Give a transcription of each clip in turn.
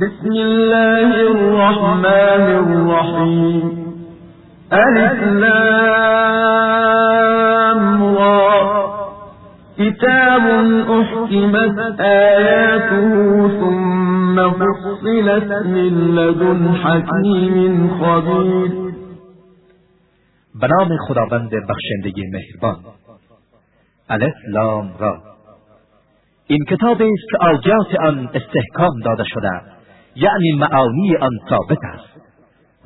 بسم الله الرحمن الرحیم الف لام را. كتاب أحكمت آياته ثم فصلت من لدن حكيم خبير. به نام خداوند بخشنده مهربان. الف لام را. این کتاب است که آیات آن استحکام داده شده. یعنی معانی آن ثابت است.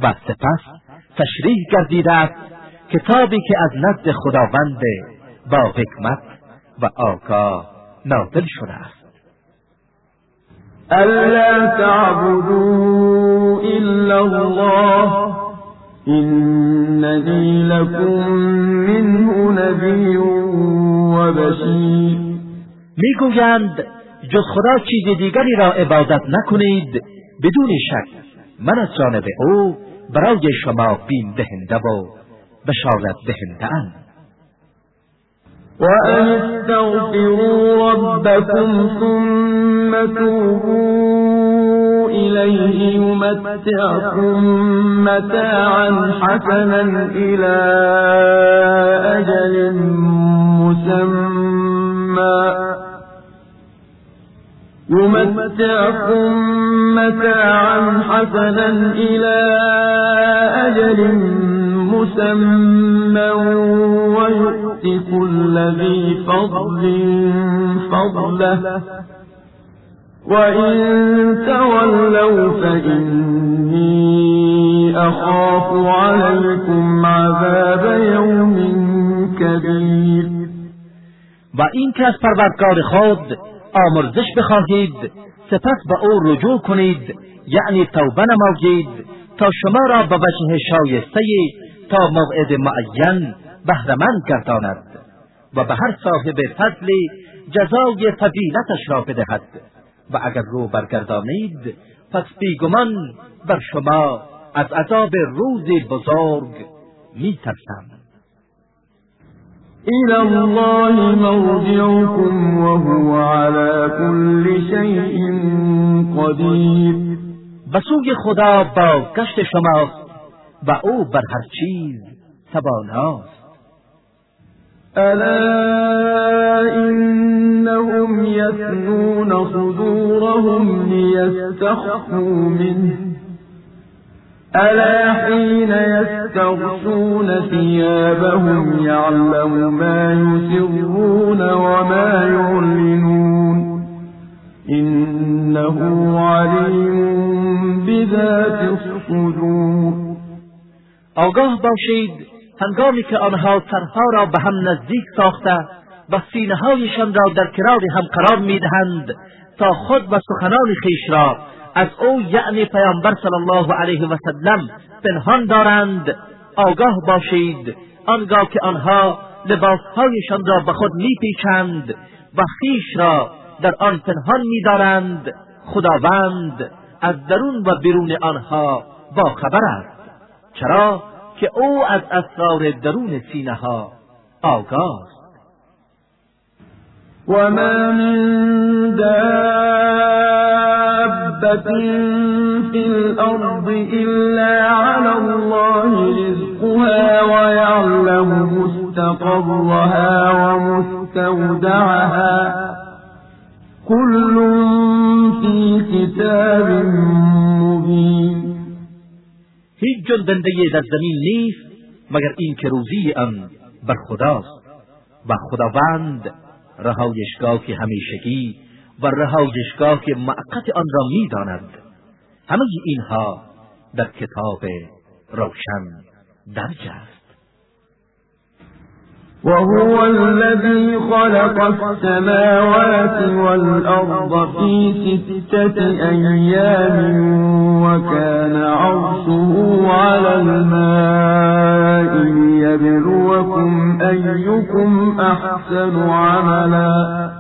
و سپس تشریح گردیده است کتابی که از نزد خداوند با حکمت و آگاه نازل شده است. الا تعبدوا الا الله اننی لكم منه نذیر و بشیر می‌گویند جز خدا چیز دیگری را عبادت نکنید بدون شک من از جانب او برای شما بین دهنده و بشارت دهنده ام. وأن استغفروا ربكم ثم توبوا إليه يمتعكم متاعا حسنا إلى أجل مسمى. يمتعكم متاعا حسنا إلى أجل مسمى ويؤت كل ذي فضل فضله. وإن تولوا فإني أخاف عليكم عذاب يوم كبير. و این که از پروردگار خود آمرزش بخواهید سپس به او رجوع کنید یعنی توبه نمایید تا شما را به وجه شایسته تا موعد معین بهرمند گرداند و به هر صاحب فضلی جزای فضیلتش را بدهد. و اگر رو برگردانید پس بیگمان بر شما از عذاب روزی بزرگ میترسم. إلى الله مرجعكم وهو على كل شيء قدير. به سوی خدا بازگشت شماست و او بر هر چیز تواناست ألا إنهم يثنون صدورهم ليستخفوا منه. ألا حين يستغشون ثيابهم يعلم ما يسرون وما يعلنون إنه عليم بذات الصدور. آگاه باشید هنگامی که آنها سرها را به هم نزدیک ساخته و سینه هایشان را در هم قرار میدهند تا خود و سخنان خیش را از او یعنی پیامبر صلی الله علیه و سلم پنهان دارند. آگاه باشید. آنگاه که آنها لباسهایشان را به خود میپیچند و خیش را در آن پنهان میدارند خداوند از درون و بیرون آنها با خبر است. چرا که او از اسرار درون سینه ها آگاه وما من دابة في الأرض إلا على الله رزقها ويعلم مستقرها ومستودعها كل في كتاب مبين هیچ جنبنده در زمین نیست مگر این که روزی آن بر خداست و خداوند رهایشگاه همیشگی و رهایشگاه معقت آن را می‌داند. همه اینها در کتاب روشن درج است وهو الذي خلق السماوات والأرض في ستة أيام وكان عرشه على الماء ليبلوكم أيكم أحسن عملا.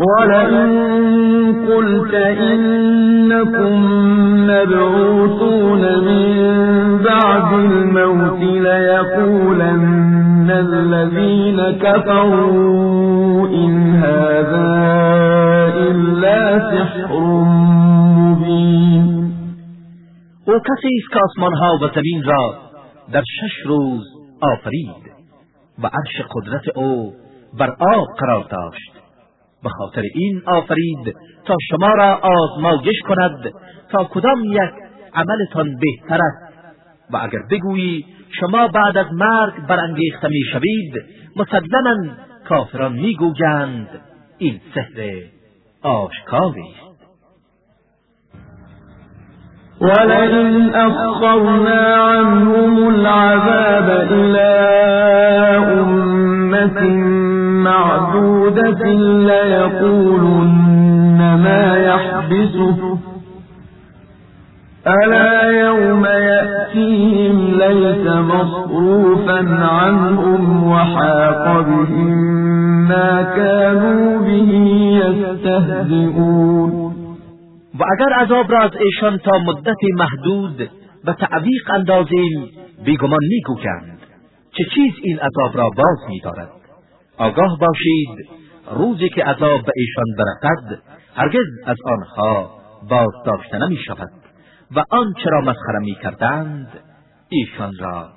ولئن قلت إنكم مبعوثون من بعد الموت ليقولن الذين كفروا إن هذا إلا سحر أو کسی است که آسمانها و زمین را در شش روز آفرید و عرش قدرت أو بر آب قرار داشت. به خاطر این آفرید تا شما را آزمایش کند تا کدام یک عملتان بهتر است. و اگر بگویی شما بعد از مرگ برانگیخته می‌شوید مسلما کافران می‌گویند این سحر آشکاری است. ولئن أخرنا عنهم العذاب إلى أمة معدودة ليقولن ما يحبسه ألا يوم يأتيهم ليس مصروفا عنهم وحاق بهم ما كانوا به يستهزئون. و اگر عذاب را از ایشان تا مدت محدود به تعویق اندازیم بیگمان می‌گویند چه چیز این عذاب را باز میدارد؟ آگاه باشید روزی که عذاب به ایشان برسد هرگز از آنها باز داشته نمی شود و آنچه را مسخره می کردند ایشان را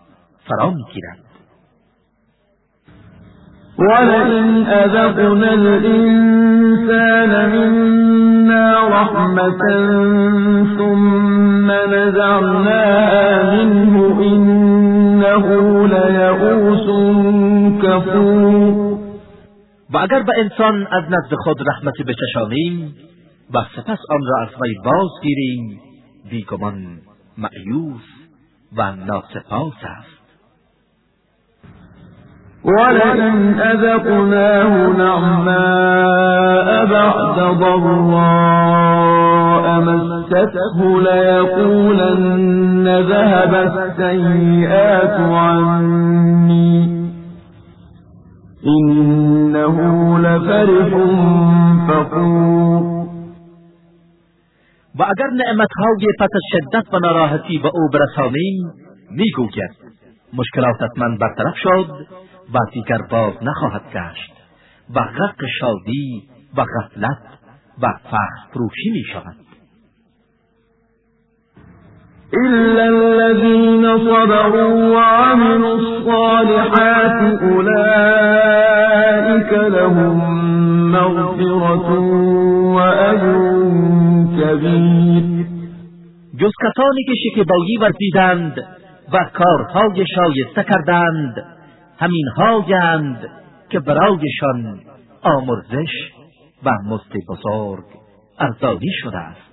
فرا می گیرند. ولئن أذقنا الإنسان منا رحمة ثم نزعناها منه إنه ليئوس كفور. و اگر به انسان از نزد خود رحمت بچشانیم و سپس آن را از وی بازگیریم بیگمان معیوس و ناسپاس است. ولئن أذقناه نعماء بعد ضراء مسته ليقولن ذهب السيئات عني. إنه لفرح فخور. و اگر نعمتهای پس از شدت و ناراحتی به او برسانیم می‌گوید مشکلاتت من برطرف شد و دیگر باز نخواهد گشت و غرق شادی و غفلت و فخر فروشی می شود إلا الذين صبروا وعملوا الصالحات أولئك لهم مغفرة وأجر كبير. جز کسانی که شکیبایی ورزیدند و کارهای شایسته کردند همین هایند که برایشان آمرزش و مست بزرگ ارزانی شده است.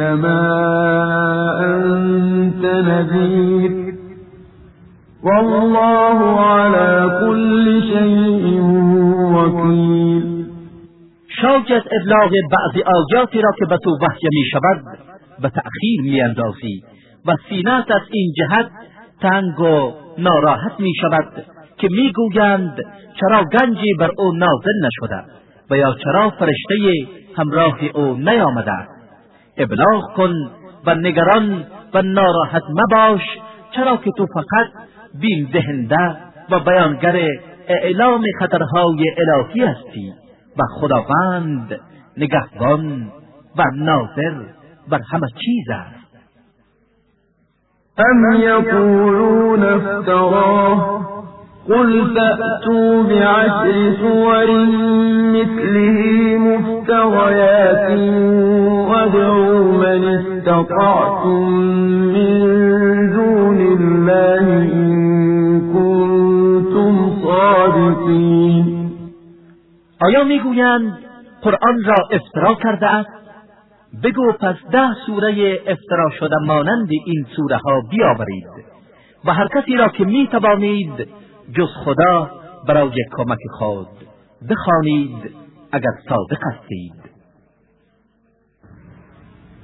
إنما أنت نذير. والله على كل شيء وكيل. شاید ابلاغ بعضی آیاتی را که به تو وحی می شود به تأخیر می و سینت از این جهت تنگ و ناراحت می شود که می گویند چرا گنجی بر او نازل نشده و یا چرا فرشته همراه او نیامده. ابلاغ کن و نگران و ناراحت مباش چرا که تو فقط بین دهنده و بیانگر اعلام خطرهای الهی هستی و خداوند نگهبان و ناظر بر همه چیز است. أم يقولون افتراه؟ قل فأتوا بعشر سور مثله مفتريات وادعوا من استطعتم من دون الله إن كنتم صادقين. آیا می‌گویند قرآن را افترا کرده است؟ بگو پس ده سوره افترا شده مانند این سوره ها بیاورید و هر کسی را که می توانید جز خدا برای کمک خود بخوانید اگر صادق هستید.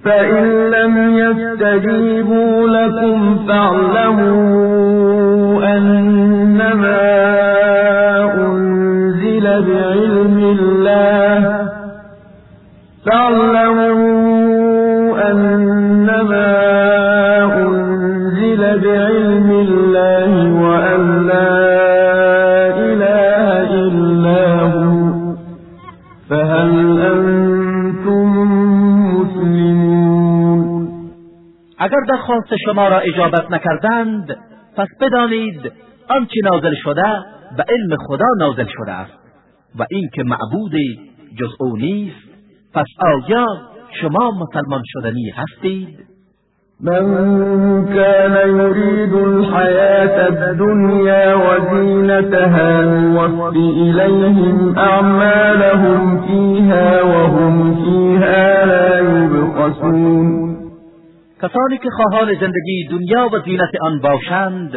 فإن لم يستجيبوا لكم فاعلموا أنما أنزل بعلم الله فاعلموا أنما أنزل بعلم درخواست شما را اجابت نکردند پس بدانید آنچه نازل شده به علم خدا نازل شده است و اینکه معبود جز او نیست پس آیا شما مسلمان شدنی هستید؟ من كان يريد الحياة الدنيا وزينتها نوفي إليهم أعمالهم فيها وهم فيها لا يبخسون کسانی که خواهان زندگی دنیا و زینت آن باشند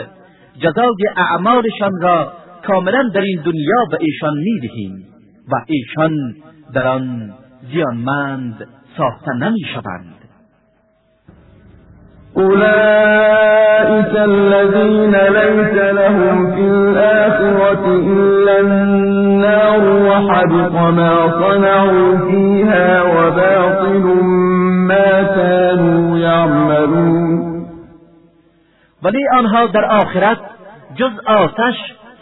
جزای اعمالشان را کاملا در این دنیا به ایشان می‌دهیم و ایشان در آن زیانمند ساخته نمی شوند أولئك الذين ليس لهم في الآخرة إلا النار وحبط ما صنعوا فيها وباطل كانوا يعملون. ولی آنها در آخرت جز آتش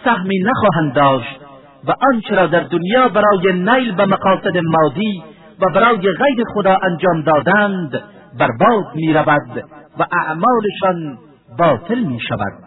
سهمی نخواهند داشت و آنچه را در دنیا برای نیل به مقاصد مادی و برای غیر خدا انجام دادند برباد می رود و اعمالشان باطل می شود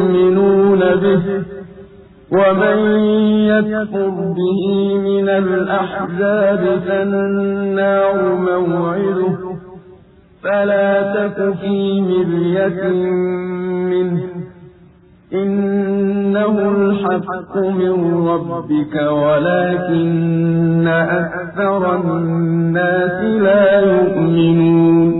ومن يكفر به من الأحزاب فالنار موعده فلا تك في مرية منه. إنه الحق من ربك ولكن أكثر الناس لا يؤمنون.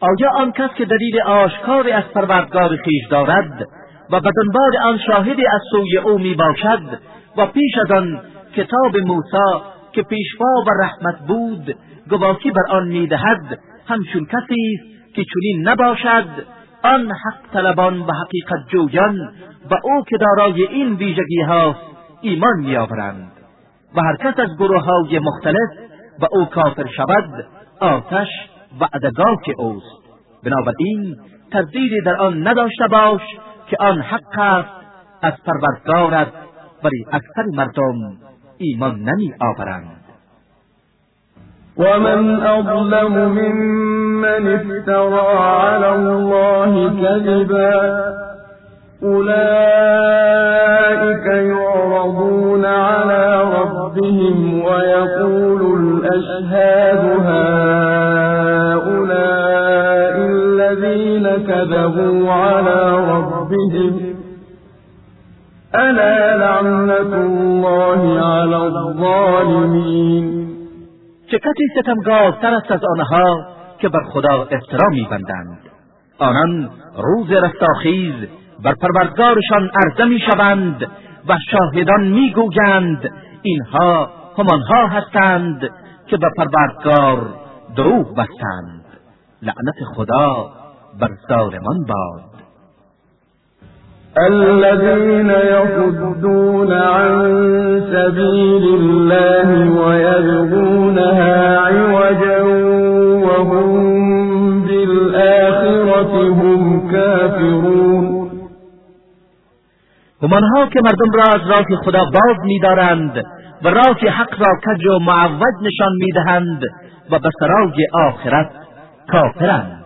آیا آن کس که دلیل آشکاری از پروردگار خیش دارد و به دنبال آن شاهدی از سوی او می باشد و پیش از آن کتاب موسی که پیشوا و رحمت بود گواهی بر آن می‌دهد. همچون کسی که چنین نباشد آن حق طلبان و حقیقت جویان و او که دارای این ویژگی هاست ایمان میآورند. و هر کس از گروه های مختلف و او کافر شود آتش وعدگاه اوست. بنابراین تردیدی در آن نداشته باش که آن حق است از پروردگارت ولی اکثر مردم ایمان نمی آورند ومن أظلم ممن افترى على الله كذبا أولئك يعرضون على ربهم ويقول الأشهاد هؤلاء الذين كذبوا على ربهم. ألا لعنة الله على الظالمين. چه کسی ستمگارتر است از آنها که بر خدا افترا میبندند. آنان روز رستاخیز بر پروردگارشان عرضه می‌شوند و شاهدان می‌گویند اینها همانها هستند که به پروردگار دروغ بستند. لعنت خدا بر ظالمان باد. الذين يصدون عن سبيل الله ويبغونها عوجا وهم بالآخرة هم كافرون. همانها که مردم را از راه خدا باز می‌دارند و راه حق را کج و معوج نشان می‌دهند و به سرای آخرت کافرند.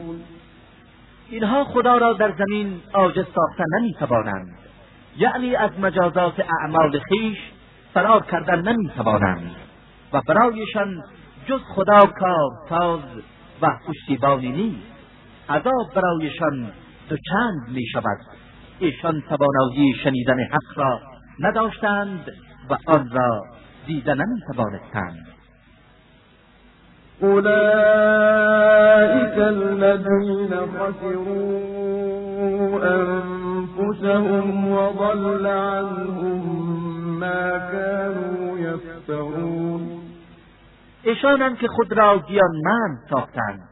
اینها خدا را در زمین عاجز ساختن نمی‌توانند. یعنی از مجازات اعمال خیش فرار کردن نمی‌توانند. و برایشان جز خدا کار ساز و پشتیبانی نیست. عذاب برایشان دو چند می شود ایشان توانایی شنیدن حق را نداشتند و آن را دیده نمی توانستند أولئك الذين خسروا أنفسهم وضل عنهم ما كانوا يفترون. ایشانند که خود را زیانمند ساختند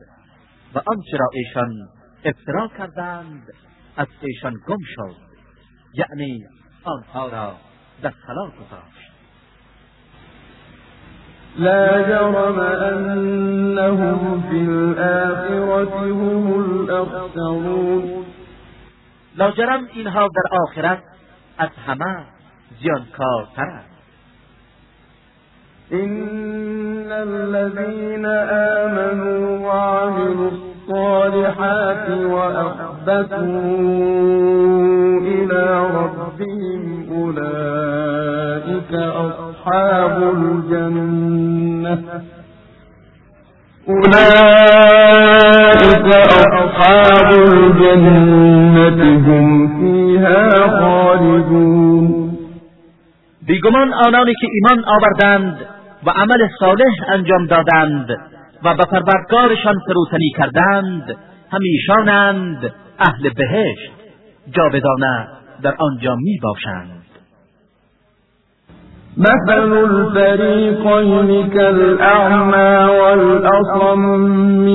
و آنچه را ایشان افترا کردند از ایشان گم شد. یعنی آنها را در خلا گذاشت. لا جرم أنهم في الآخرة هم الأخسرون. لاجرم اینها در آخرت از همه زیانکارترند إن الذين آمنوا وعملوا الصالحات وأخبتوا إلى ربهم أولئك أصحاب الجنة. أولئك أصحاب الجنة فيها خالدون. بیگمان آنانی که ایمان آوردند و عمل صالح انجام دادند و به پروردگارشان فروتنی کردند همیشانند اهل بهشت جاودانه در آنجا می باشند مثل الفريقين كالأعمى والأصم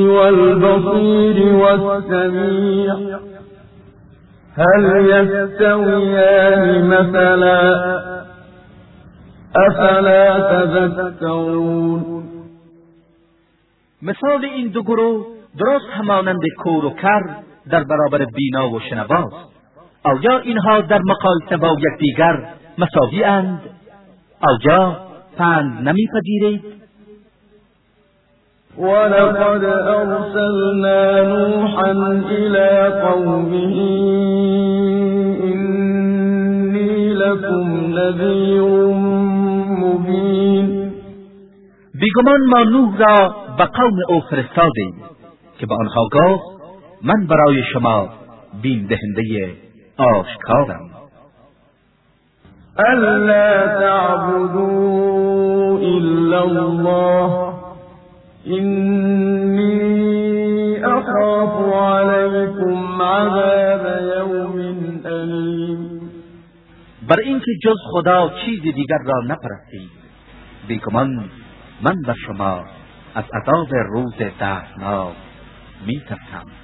والبصير والسميع. هل يستويان مثلا؟ أفلا تذكرون. مثال این دو گروه درست همانند کور و کر در برابر بینا و شنواست آیا اینها در مقایسه با یکدیگر مساوی اند. آیا پند نمیپذیرید ولقد أرسلنا نوحا إلى قومه إني لكم نذير مبين. بیگمان ما نوح را به قوم او فرستادیم که به آنها گفت من برای شما بیم دهنده آشکارم. ألا تعبدوا إلا الله. إني أخاف عليكم عذاب يوم أليم. بر اینکه جز خدا چیزی دیگر را نپرستید. بیگمان من به شما از عذاب روز دهناک میترسم.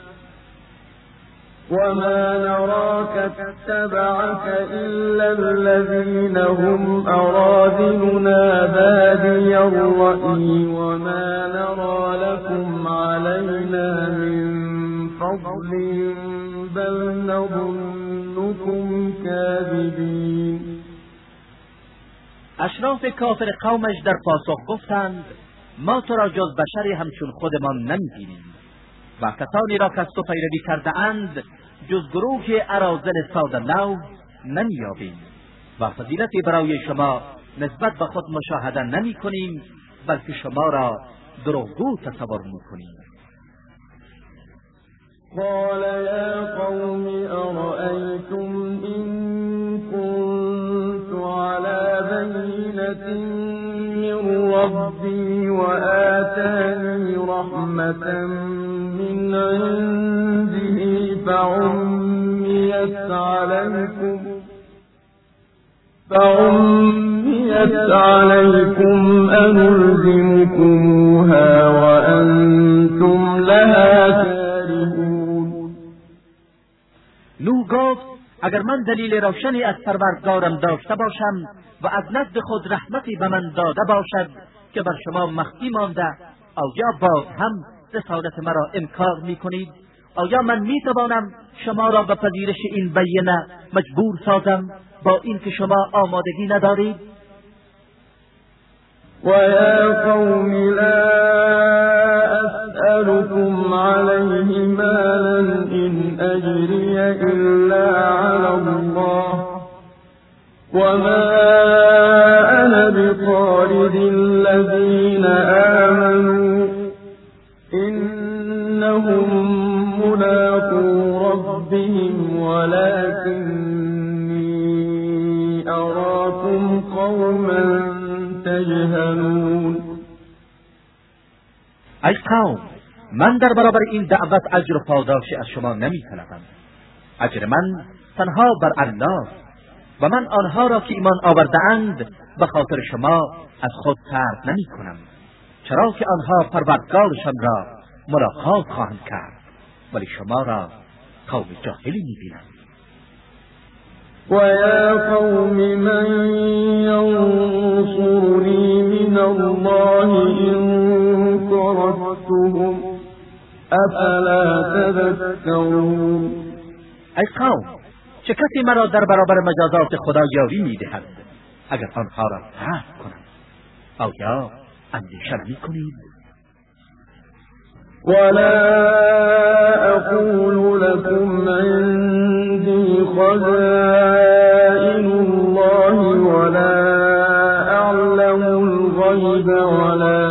وما نراك اتبعك إلا الذين هم أراذلنا بادي الرأي وما نرى لكم علينا من فضل بل نظنكم كاذبين اشراف کافر قومش در پاسخ گفتند ما تو را جز بشری همچون خودمان نمی‌بینیم. و کسانی را که از تو پیروی کرده اند جز گروه ارازل ساده لو نمییابیم. و فضیلتی برای شما نسبت به خود مشاهده نمی کنیم بلکه شما را دروغگو تصور می کنیم قال يا قوم أرأيتم إن كنت على بينة من ربي وآتاني رحمة من عنده فعميت عليكم فعميت عليكم أنلزمكموها وأنتم لها كارهون اگر من دلیل روشنی از پروردگارم داشته باشم و از نزد خود رحمتی به من داده باشد که بر شما مخفی مانده آیا باز هم رسالت مرا انکار می کنید آیا من می توانم شما را به پذیرش این بینه مجبور سازم با اینکه شما آمادگی ندارید؟ ويا قوم لا أسألكم عليه مالا إن أجري إلا على الله. وما من در برابر این دعوت اجر و پاداشی از شما نمی طلبم اجر من تنها بر الله و من آنها را که ایمان آوردهاند به خاطر شما از خود ترد نمی کنم چرا که آنها پروردگارشان را ملاقات خواهند کرد ولی شما را قوم جاهلی می بینم ويا قوم من ينصرني من الله إن طردتهم أفلا تذكرون؟ ای قوم چه کسی مرا در برابر مجازات خدا یاری می‌دهد؟ اگر آنها را رد کنم آیا اندیشه می کنید ولا أقول لكم عندي خزائن الله ولا أعلم الغيب ولا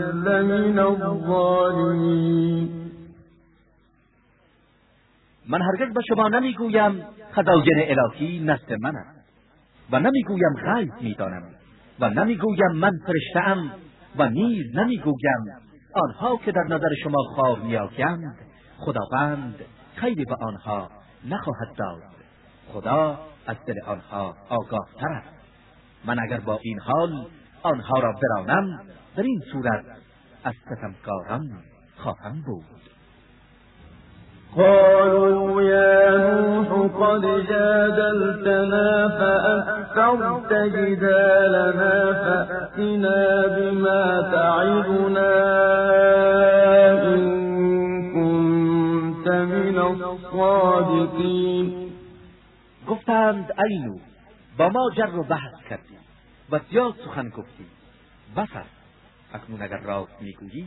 لمن الظالمين. من هرگز به شما نمی‌گویم خزاین الهی نزد من است و نمی‌گویم غیب می‌دانم و نمی‌گویم من فرشتهام و نیز نمی‌گویم آنها که در نظر شما خوار میآیند خداوند خیلی به آنها نخواهد داد. خدا از دل آنها آگاه تر است. من اگر با این حال آنها را برانم در این صورت از ستمکاران خواهم بود. قالوا يا نوح قد جادلتنا فأكثرت جدالنا فأتنا بما تعدنا إن كنت من الصادقين. گفتند اینو با ما جر و بحث کردی و زیاد سخن گفتی. بس است اکنون اگر راست می‌گویی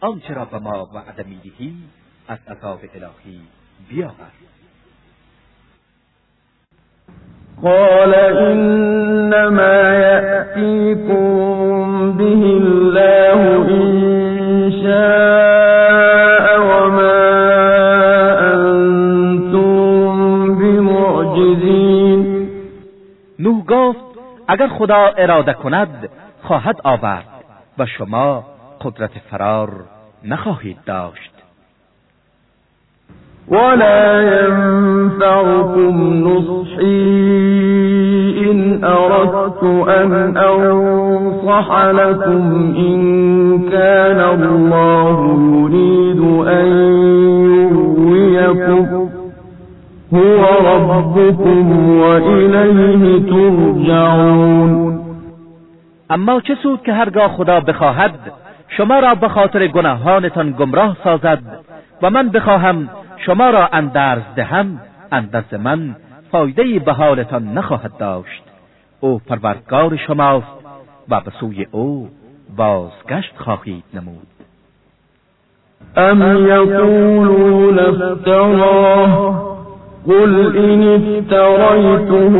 آنچه را به ما وعده می‌دهی از عذاب الهی بیاور. قال إنما يأتيكم به الله إن شاء وما أنتم بمعجزين نوح گفت اگر خدا اراده کند خواهد آورد. و شما قدرت فرار نخواهید داشت. ولا ينفعكم نصحي إن أردت أن أنصح لكم إن كان الله يريد أن يغويكم. هو ربكم وإليه ترجعون. اما چه سود که هرگاه خدا بخواهد شما را به خاطر گناهانتان گمراه سازد و من بخواهم شما را اندرز دهم اندرز من فایده به حالتان نخواهد داشت. او پروردگار شماست و به سوی او بازگشت خواهید نمود. أم يقولون افتراه قل إن افتريته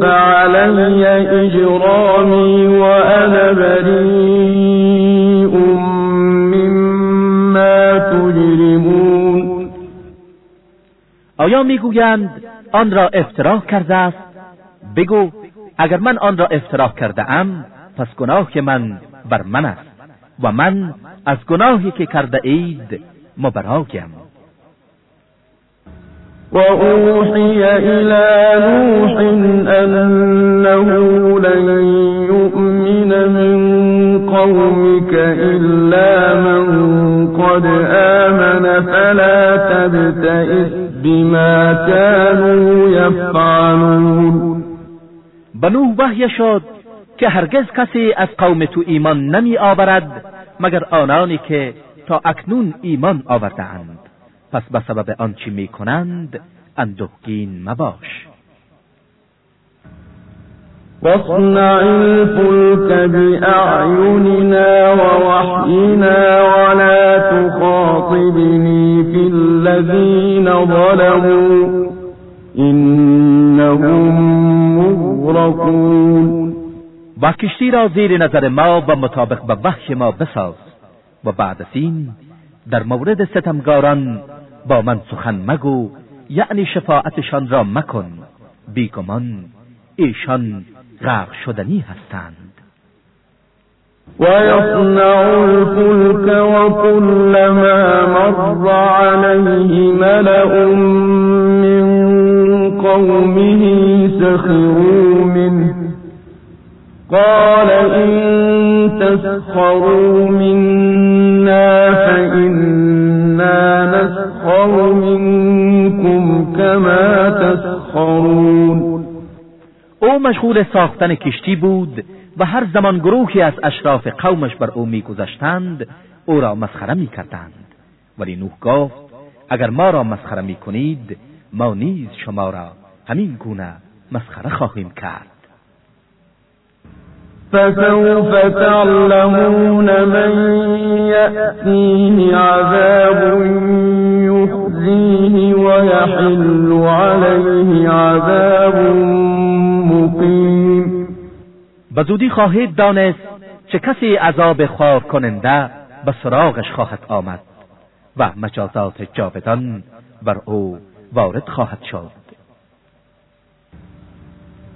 فعلي إجرامي وأنا بريء مما تجرمون آیا می‌گویند آن را افترا کرده است؟ بگو اگر من آن را افترا کرده ام پس گناه من بر من است و من از گناهی که کرده اید مبرایم وأوحي إلى نوح أنه لن يؤمن من قومك إلا من قد آمن فلا تبتئس بما كانوا يفعلون. بنوح وحی شد که هرگز کسی از قوم تو ایمان نمی آورد مگر آنانی که تا اکنون ایمان آوردهاند. پس به سبب آنچه می کنند اندوهگین مباش. واصنع الفلك بأعيننا ووحينا ولا تخاطبني في الذين ظلموا إنهم مغرقون. و کشتی را زیر نظر ما و مطابق به وحی ما بساز و بعد از این در مورد ستمگاران با من سخن مگو یعنی شفاعتشان را مکن. بیگمان ایشان غرق شدنی هستند. ويصنع الفلك وكلما مر عليه ملأ من قومه سخروا منه. قال إن تسخروا منا فإنا نسخر منكم كما تسخرون. او مشغول ساختن کشتی بود و هر زمان گروهی از اشراف قومش بر او میگذشتند او را مسخره می‌کردند. ولی نوح گفت اگر ما را مسخره می‌کنید ما نیز شما را همین گونه مسخره خواهیم کرد. فسوف تعلمون من يأتيه عذاب يخزيه ويحل عليه عذاب مقیم به زودی خواهید دانست چه کسی عذاب خار کننده به سراغش خواهد آمد و مجازات جاودان بر او وارد خواهد شد.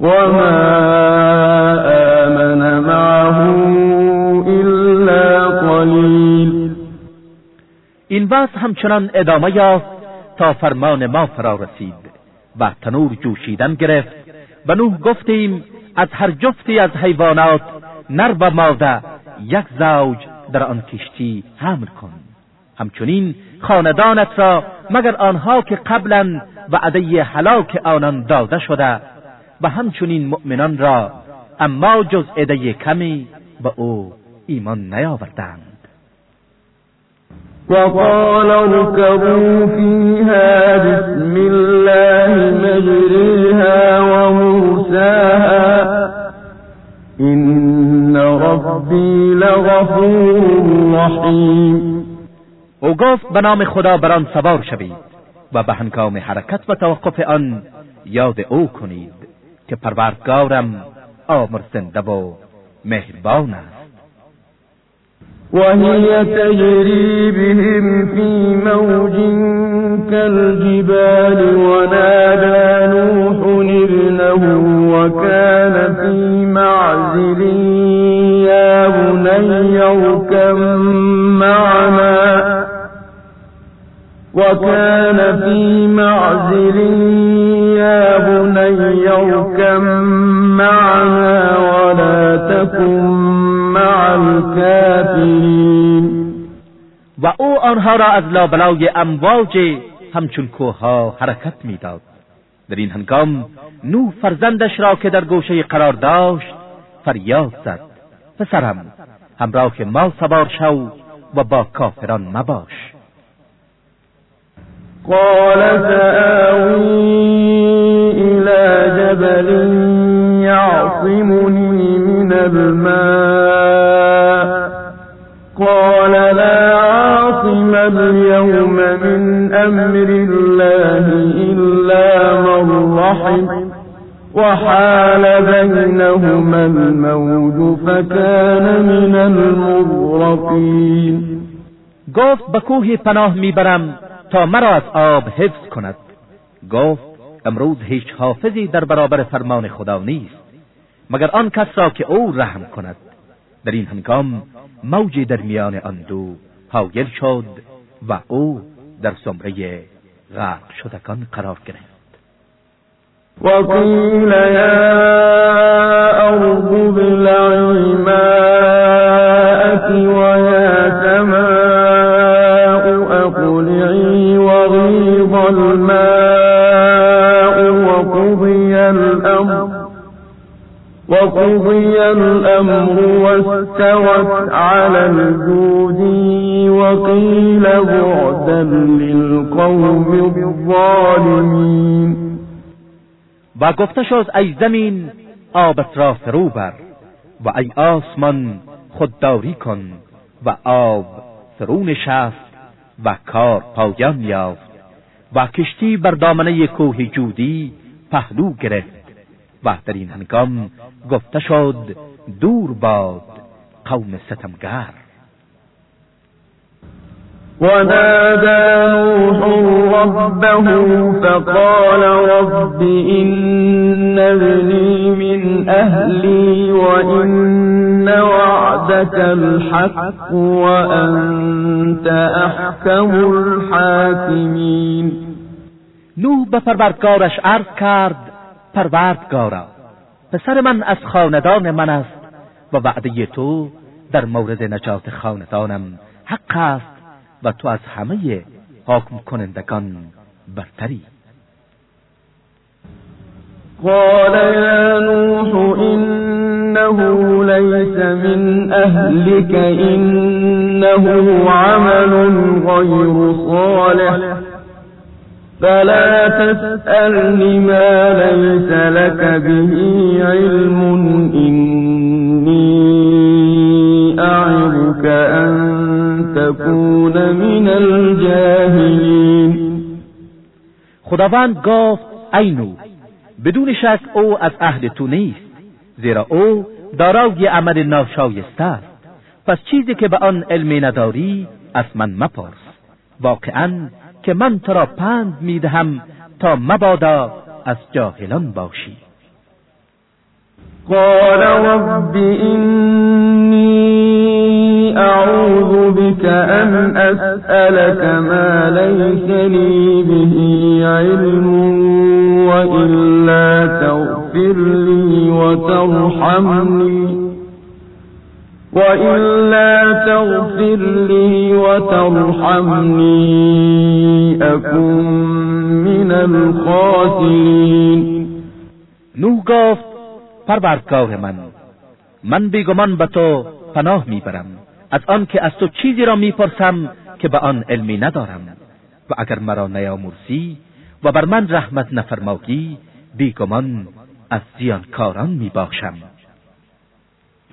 وما آمن معه إلا قلیل این وضع همچنان ادامه یافت تا فرمان ما فرا رسید و تنور جوشیدن گرفت و نوح گفتیم از هر جفتی از حیوانات نر و ماده یک زوج در آن کشتی حمل کن. همچنین خاندانت را مگر آنها که قبلا وعده هلاک آنان داده شده و همچنین مؤمنان را اما جز عده کمی به او ایمان نیاوردند. وقال اركبوا فيها بسم الله مجريها ومرساها إن ربي لغفور رحیم. او گفت به نام خدا بر آن سوار شوید و به هنگام حرکت و توقف آن یاد او کنید. که پروردگارم آمرزنده و مهربان است. وهي تجري بهم في موج كالجبال ونادى نوح ابنه وكان في معزل. يا بني اركب معنا. وكان في معزل. يا بني اركم معنا ولا تكن مع الكافرين. و او آنها را از لابلای امواج همچون کوها حرکت می‌داد. در این هنگام نو فرزندش را که در گوشه قرار داشت فریاد زد. پسرم همراه ما سوار شو و با کافران مباش. قال إلى جبل يعصمني من الماء. قال لا عاصم اليوم من أمر الله إلا من رحم. وحال بينهما الموج فكان من المغرقين. گفت به کوه پناه میبرم تا مرا از آب حفظ کند. گفت امروز هیچ حافظی در برابر فرمان خدا نیست مگر آن کس را که او رحم کند. در این هنگام موجی در میان آن دو حاگل شد و او در سمره غرق شدگان قرار گرفت. وقيل يا أرض الأمر واستوت على الجود وقيل بعدا للقوم الظالمين. و گفته شد ای زمین آبت را فرو بر و ای آسمان خودداری کن و آب فرو نشست و کار پایان یافت و کشتی بر دامنه کوه جودی پهلو گرفت. و در این هنگام گفته شد دور باد قوم ستمگر. ونادى نوح ربه فقال رب إن ابني من أهلي وإن وعدك الحق وأنت أحكم الحاكمين. نوح به پروردگارش عرض کرد پروردگارا پسر من از خاندان من است و وعده تو در مورد نجات خاندانم حق است و تو از همه حاکم کنندگان برتری. قال يا نوح إنه ليس من أهلك إنه عمل غير صالح. فلا تسألني ما ليس لك به علم. إني أعظك أن تكون من الجاهلین خداوند گفت اینو بدون شک او از اهل تو نیست زیرا او دارای عمل ناشایسته است. پس چیزی که به آن علمی نداری از من مپرس. واقعا که من تو را پند می‌دهم تا مبادا از جاهلان باشی. قال رب إني أعوذ بك أن أسألك ما ليس لي به علم وإلا تغفر لي وترحمني وإلا تغفر لي وترحمني أكن من الخاسرين نوح گفت پروردگار من. من بیگمان به تو پناه می‌برم. از آن که از تو چیزی را می‌پرسم که به آن علمی ندارم. و اگر مرا نیامرسی و بر من رحمت نفرمایی بیگمان از زیانکاران می‌باشم.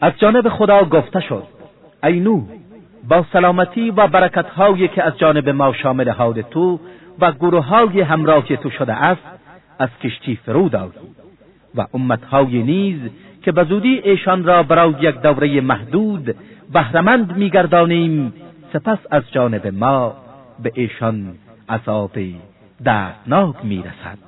از جانب خدا گفته شد ای نو با سلامتی و برکتهایی که از جانب ما شامل حال تو و گروه های همراه تو شده است از کشتی فرود آیی و امتهای نیز که به زودی ایشان را برای یک دوره محدود بهرمند میگردانیم سپس از جانب ما به ایشان عذاب دردناک می‌رسد.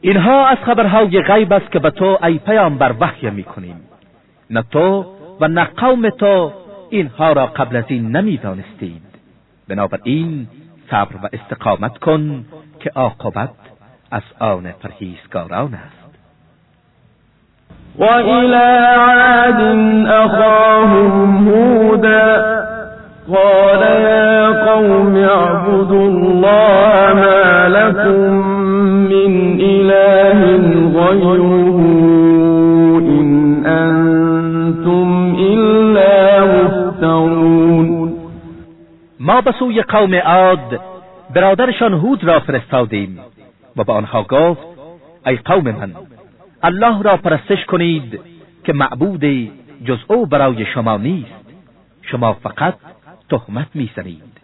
اینها از خبرهای غیب است که به تو ای پیامبر وحی می‌کنیم. نه تو و نه قوم تو اینها را قبل از این نمی‌دانستید. بنابراین صبر و استقامت کن که عاقبت از آن پرهیزگاران است. و عاد اخاهم هودا قال يا قوم اعبدوا الله ما لكم من إله غيره إن أنتم إلا مفترون. ما به سوی قوم عاد برادرشان هود را فرستادیم و به آنها گفت ای قوم من الله را پرستش کنید که معبود جز او برای شما نیست. شما فقط تهمت می‌زنید.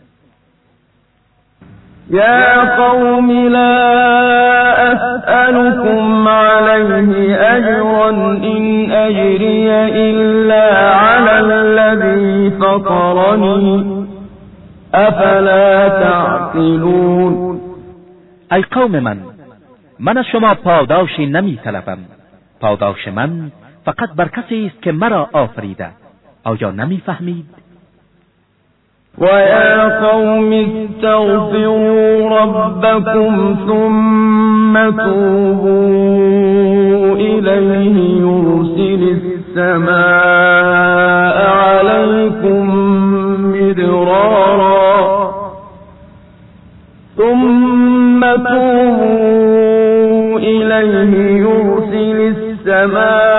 یا قوم لا اسألكم عليه اجرا ان اجری الا على الذي فطرني. افلا تعقلون. ای قوم من من از شما پاداشی نمی طلبم پاداش من فقط بر کسی است که مرا آفریده. آیا نمی‌فهمید؟ ويا قوم استغفروا ربكم ثم توبوا إليه يرسل السماء عليكم مدرارا ثم توبوا إليه يرسل السماء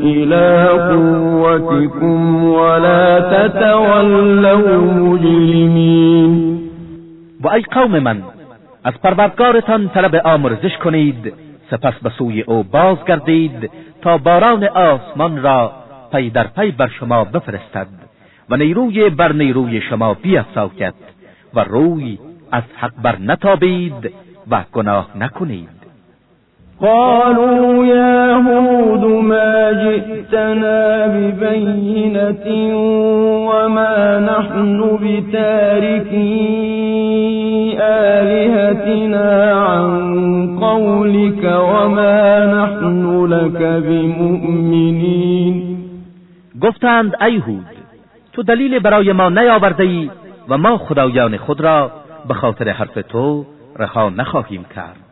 إلى قوتكم ولا تتولوا مجرمين. و ای قوم من از پروردگارتان طلب آمرزش کنید سپس به سوی او بازگردید تا باران آسمان را پی در پی بر شما بفرستد و نیروی بر نیروی شما بیافزاید و روی از حق بر نتابید و گناه نکنید. قالوا يا هود ما جئتنا ببينة وما نحن بتاركي آلهتنا عن قولك وما نحن لك بمؤمنين. گفتند ای هود تو دلیل برای ما نیاورده ای و ما خدایان خود را به خاطر حرف تو رها نخواهیم کرد.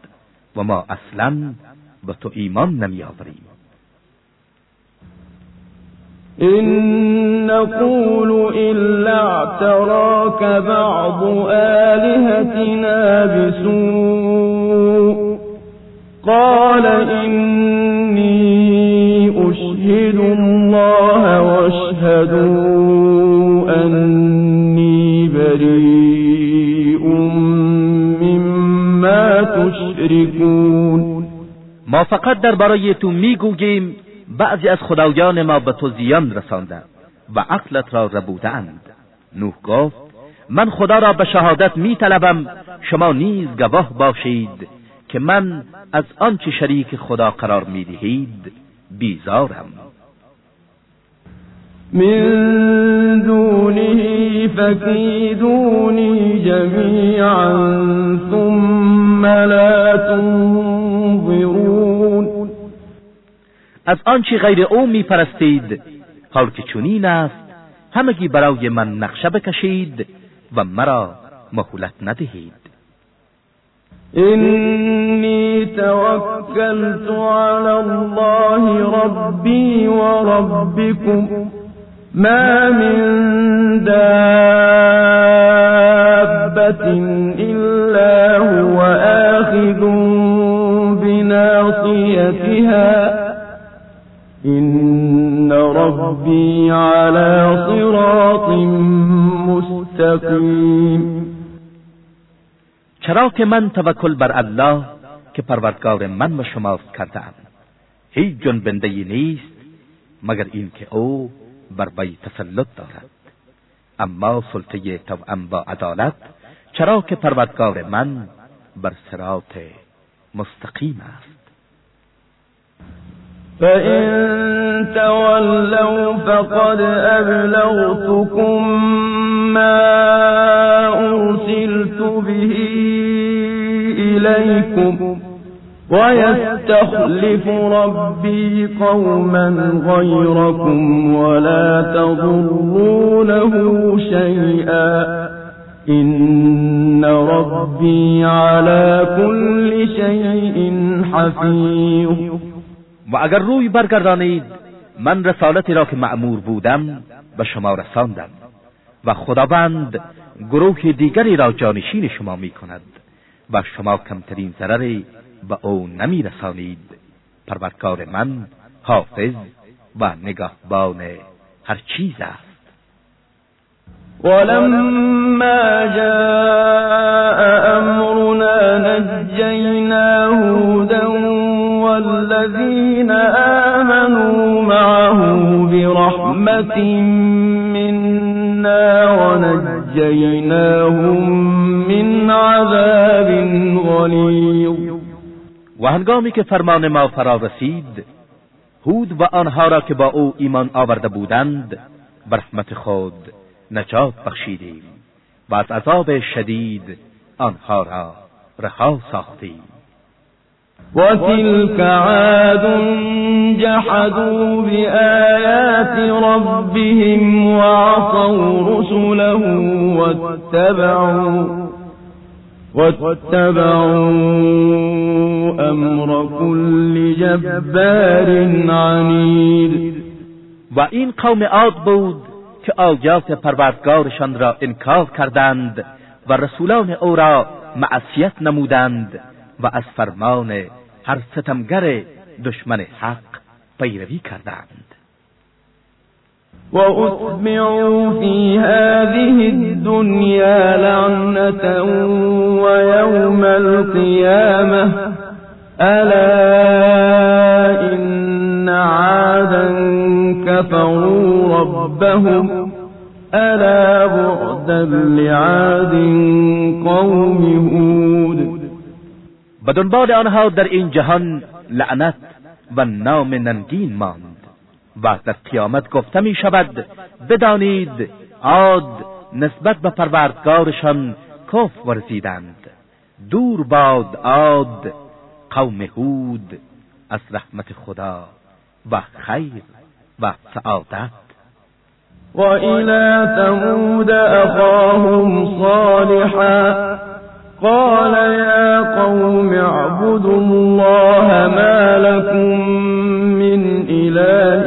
و ما أصلا به تو ایمان نمی آوریم إن نقول إلا اعتراك بعض آلهتنا بسوء. قال إني أشهد الله واشهدوا أني بريء. تشركون ما فقط درباره تو می‌گوییم بعضی از خدایان ما به تو زیان رسانده و عقلت را ربودند. نوح گفت من خدا را به شهادت می طلبم شما نیز گواه باشید که من از آنچه شریک خدا قرار می دهید بیزارم. من دونه فكيدوني جميعا ثم لا تنظرون. از آنچه غیر او میپرستید حال که چنین است همگی برای من نقشه بکشید و مرا مهلت ندهید. إني توكلت على الله ربي وربكم ما من دابة إلا هو آخذ بناصيتها إن ربي على صراط مستقيم چرا که من توکل بر الله که پروردگار من و شماست کردم. هیچ جنبنده نیست مگر اینکه او بر وی تسلط دارد. اما سلطه توأم با عدالت چرا که پروردگار من بر صراط مستقیم است. فإن تولوا فقد أبلغتكم ما أرسلت به إليكم ويستخلف ربي قوما غيركم ولا تضرونه شيئا. إن ربي على كل شيء حفيظ. و اگر روی برگردانید من رسالتی را که معمور بودم به شما رساندم و خداوند گروه دیگری را جانشین شما می کند و شما کمترین ضرری به او نمی رسانید پروردگار من حافظ و نگهبان هر چیز است. ولما جاء امرنا نجینا هودا والذین آمنوا معه برحمت منا ونجیناهم من عذاب غلیظ و هنگامی که فرمان ما فرا رسید هود و آنها را که با او ایمان آورده بودند به رحمت خود نجات بخشیدیم. و از عذاب شدید آنها را رها ساختیم. وتلك عاد جحدوا بآيات ربهم وعصوا رسله واتبعوا واتبعوا امر كل جبار عنید و این قوم عاد بود که آیات پروردگارشان را انکار کردند و رسولان او را معصیت نمودند و از فرمان هر ستمگر دشمن حق پیروی کردند. وأتبعوا في هذه الدنيا لعنة ويوم القيامة. ألا إن عادا كفروا ربهم. ألا بعدا لعاد قوم هود. به دنبال آنها در این جهان لعنت و نام ننگین ماند. و در قیامت گفته می شود بدانید عاد نسبت به پروردگارشان کف ورزیدند. دور باد عاد قوم هود از رحمت خدا و خیر و سعادت. و الى ثمود اخاهم صالحا قال يا قوم اعبدوا الله ما لكم من إله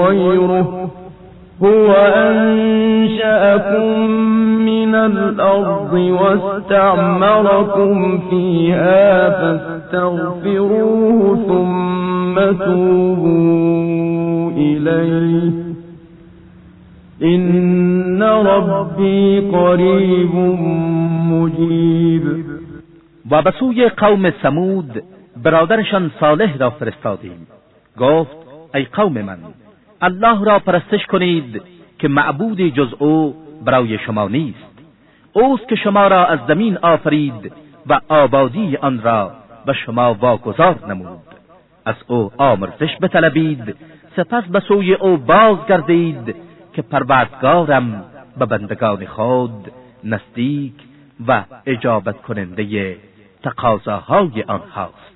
غيره هو أنشأكم من الأرض واستعمركم فيها فاستغفروه ثم توبوا إليه. إن ربي قریب مجیب و به سوی قوم سمود برادرشان صالح را فرستادیم. گفت ای قوم من الله را پرستش کنید که معبودی جز او برای شما نیست. اوست که شما را از زمین آفرید و آبادی آن را به شما واگذار نمود. از او آمرزش بطلبید سپس به سوی او بازگردید که پروردگارم به بندگان خود نزدیک و اجابت کننده تقاضاهای آنهاست.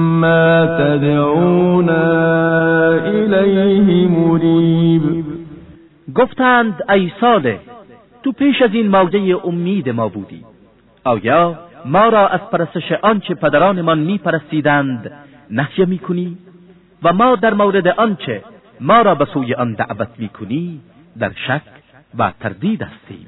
تدعونا الیه مریب گفتند ای ساله تو پیش از این موجه امید ما بودی. آیا ما را از پرستش آنچه پدرانمان می پرستیدند نهی می کنی و ما در مورد آنچه ما را به سوی آن دعوت می کنی در شک و تردید هستیم.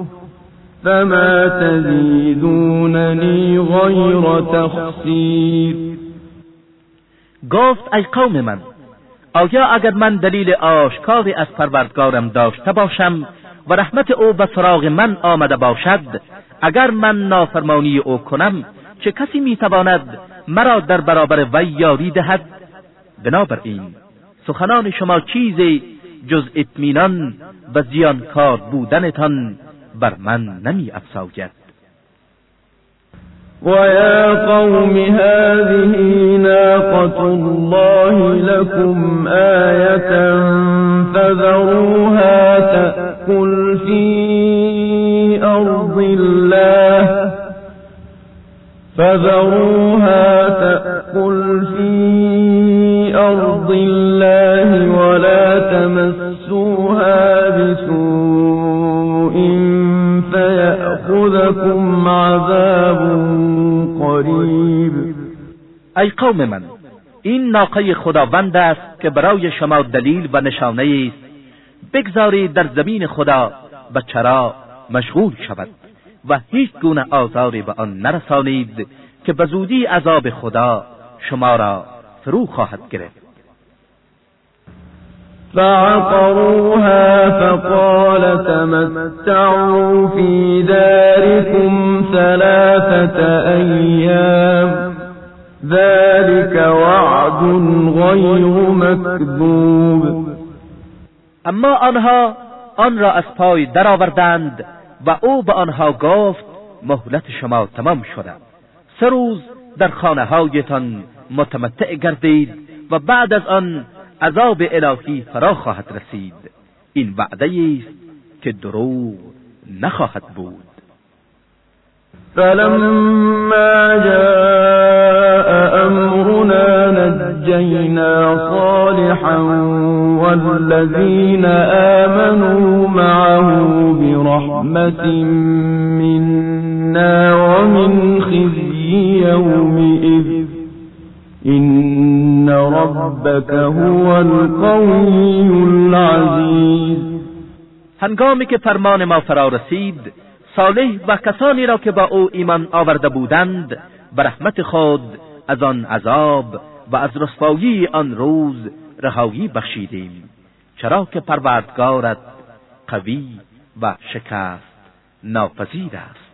فما تزیدوننی غیر تخسیر گفت ای قوم من آیا اگر من دلیل آشکاری از پروردگارم داشته باشم و رحمت او به سراغ من آمده باشد اگر من نافرمانی او کنم چه کسی می‌تواند مرا در برابر وی یاری دهد؟ بنابراین سخنان شما چیزی جز اطمینان و زیانکار بودنتان بر من نمی افزاید. ويا قوم هذه ناقة الله لكم آية فذروها تأكل في أرض الله فذروها تأكل في أرض الله ولا تمسوها بسوء فيأخذكم عذاب قریب ای قوم من این ناقه خداوند است که برای شما دلیل و نشانه است. بگذارید در زمین خدا به چرا مشغول شود و هیچ گونه آزاری به آن نرسانید که به زودی عذاب خدا شما را فرو خواهد گرفت. فعقروها فقال تمتعوا في داركم ثلاثة أيام. ذلك وعد غير مكذوب. اما آنها آن را از پای درآوردند و أو به آنها گفت مهلت شما تمام شده. سه روز در خانه هایتان متمتع گردید و بعد از آن عذاب الهی فرا خواهد رسید. این وعده است که دروغ نخواهد بود. فلما جاء امرنا نجینا صالحا والذین آمنوا معه برحمت منا ومن خزي يومئذ ربك هو القوی العزیز هنگامی که فرمان ما فرا رسید صالح و کسانی را که با او ایمان آورده بودند به رحمت خود از آن عذاب و از رسوایی آن روز رهایی بخشیدیم. چرا که پروردگارت قوی و شکست ناپذیر است.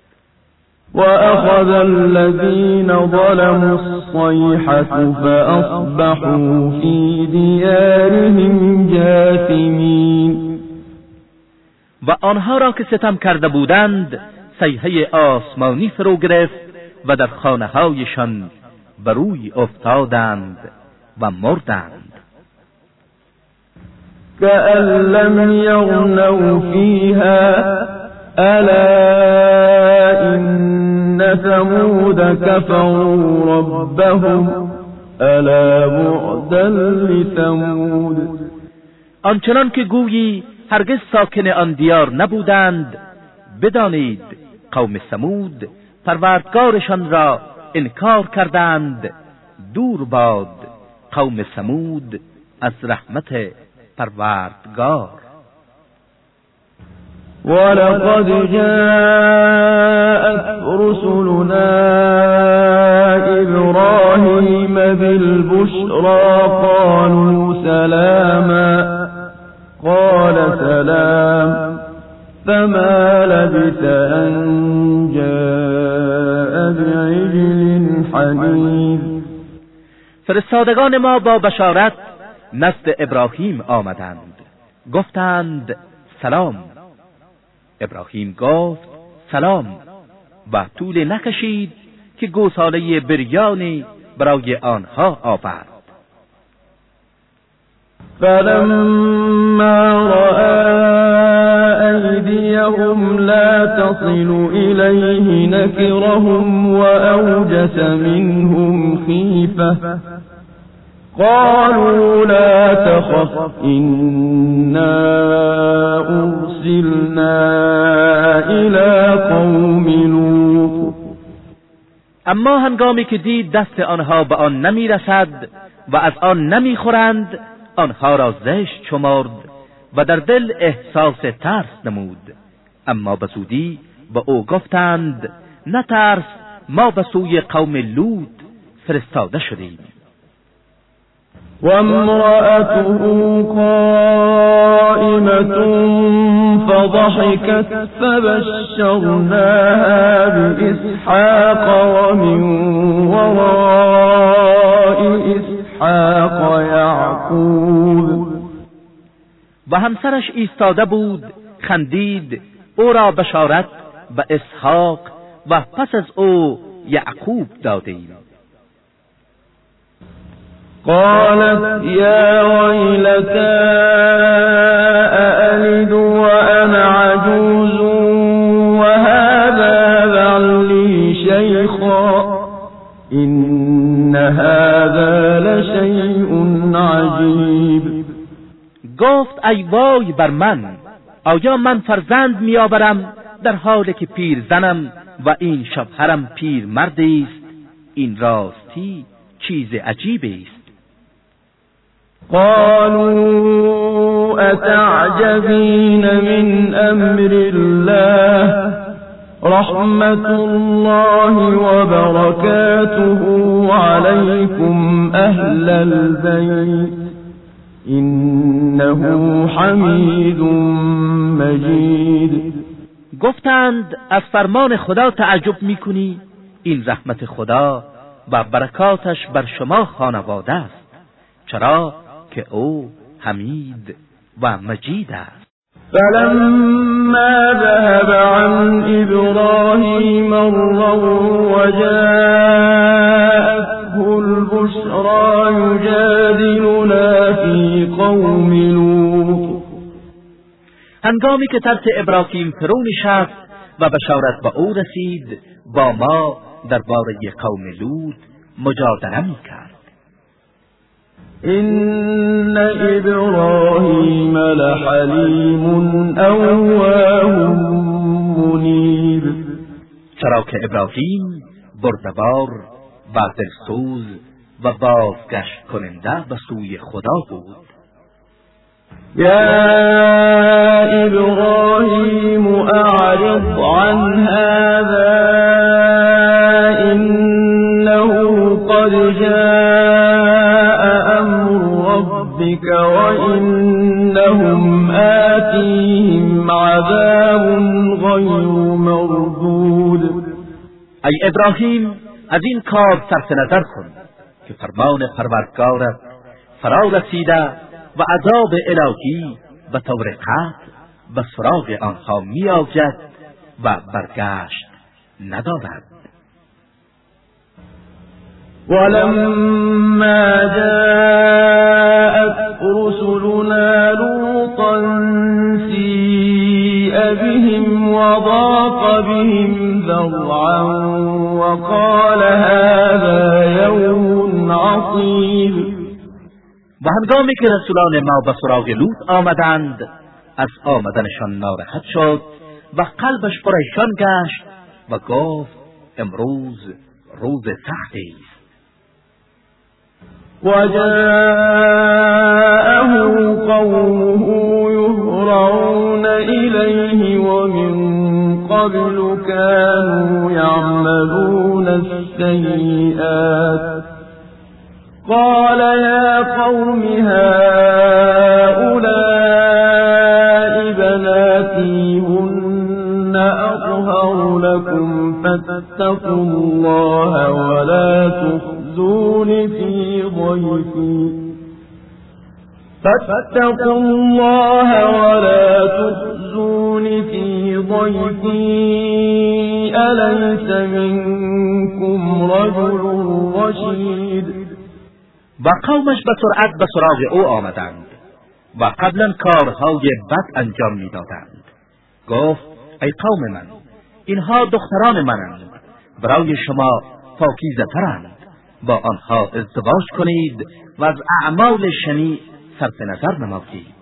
وأخذ الذين ظلموا الصيحة فأصبحوا في ديارهم جاثمين. و آنها را که ستم کرده بودند سیحه آسمانی فرو گرفت و در خانه هایشان بروی افتادند و مردند. كأن لم يغنوا فيها ألا إن ثمود كفروا ربهم ألا بعدا لثمود آنچنان که گویی هرگز ساکن آن دیار نبودند بدانید قوم سمود پروردگارشان را انکار کردند. دور باد قوم سمود از رحمت پروردگار. ولقد جاءت رسلنا إبراهيم بالبشرى قالوا سلاما قال سلام فما لبث أن جاء بعجل حنيذ. فرستادگان ما با بشارت نزد ابراهیم آمدند. گفتند سلام. ابراهیم گفت سلام. و طول نکشید که گوساله بریانی برای آنها آورد. فلما رأى لقيهم لا تصل إليه نكرهم وأوجس منهم خيفة قالوا لا تخف إنا أرسلنا إلى قوم لوط. اما هنگامی که دید دست آنها به آن نمی رسد و از آن نمی خورند آنها را زشت شمرد و در دل احساس ترس نمود. اما به زودی به او گفتند نترس ما به سوی قوم لود فرستاده شدیم. وامرأته قائمة فضحكت فبشرناها بإسحاق ومن وراء إسحاق يعقوب. و همسرش ایستاده بود خندید أو را بشارت به اسحاق و پس از أو یعقوب دادیم. قالت يا ويلتى أألد وأنا عجوز وهذا بعلي شيخا إن هذا لشيء عجيب. گفت ای وای بر من آیا من فرزند میآورم؟ در حالی که پیر زنم و این شوهرم پیر مردی است. این راستی چیز عجیبی است. قالوا أتعجبين من أمر الله؟ رحمة الله وبركاته عليكم أهل البيت. إنه حمید مجید گفتند از فرمان خدا تعجب می‌کنی؟ این رحمت خدا و برکاتش بر شما خانواده است. چرا؟ که او حمید و مجید است. فلما ذهب عن إبراهيم الروع وجاءته البشرى يجادلنا في قوم لوط. هنگامی که ترس ابراهیم فرو نشست و بشارت به او رسید با ما درباره قوم لوط مجادله می‌کرد. إن إبراهيم لحليم أواه منيب. چرا که ابراهیم بردبار و دلسوز و بازگشت کننده به سوی خدا بود. يا إبراهيم أعرض عن هذا إنه قد جاء ربك وإنهم آتيهم عذاب غير مردود. ای ابراهیم از این کار صرف نظر کن که فرمان پروردگارت فرا رسیده و عذاب الهی به طور قطع به سراغ آنها میآید و برگشت ندارد. ولما جاءت رسلنا لوطا سيء بهم وضاق بهم ذرعا وقال هذا يوم عصيب. و هنگامی که رسولان ما به سراغ لوط آمدند از آمدنشان ناراحت شد و قلبش پریشان گشت و گفت امروز روز سختی است. وجاءه قومه يهرعون إليه ومن قبل كانوا يعملون السيئات. قال يا قوم هؤلاء بناتي هن أطهر لكم فاتقوا الله ولا تخزون في ضيفي. فاتقوا الله ولا تخزون في ضيفي. أليس منكم رجل رشيد؟ و قومش به سرعت به سراغ او آمدند و قبلا کارهای بد انجام می‌دادند. گفت ای قوم من اینها دختران منند برای شما پاکیزه ترند با آنها ازدواج کنید و از اعمال شنی صرف نظر نمایید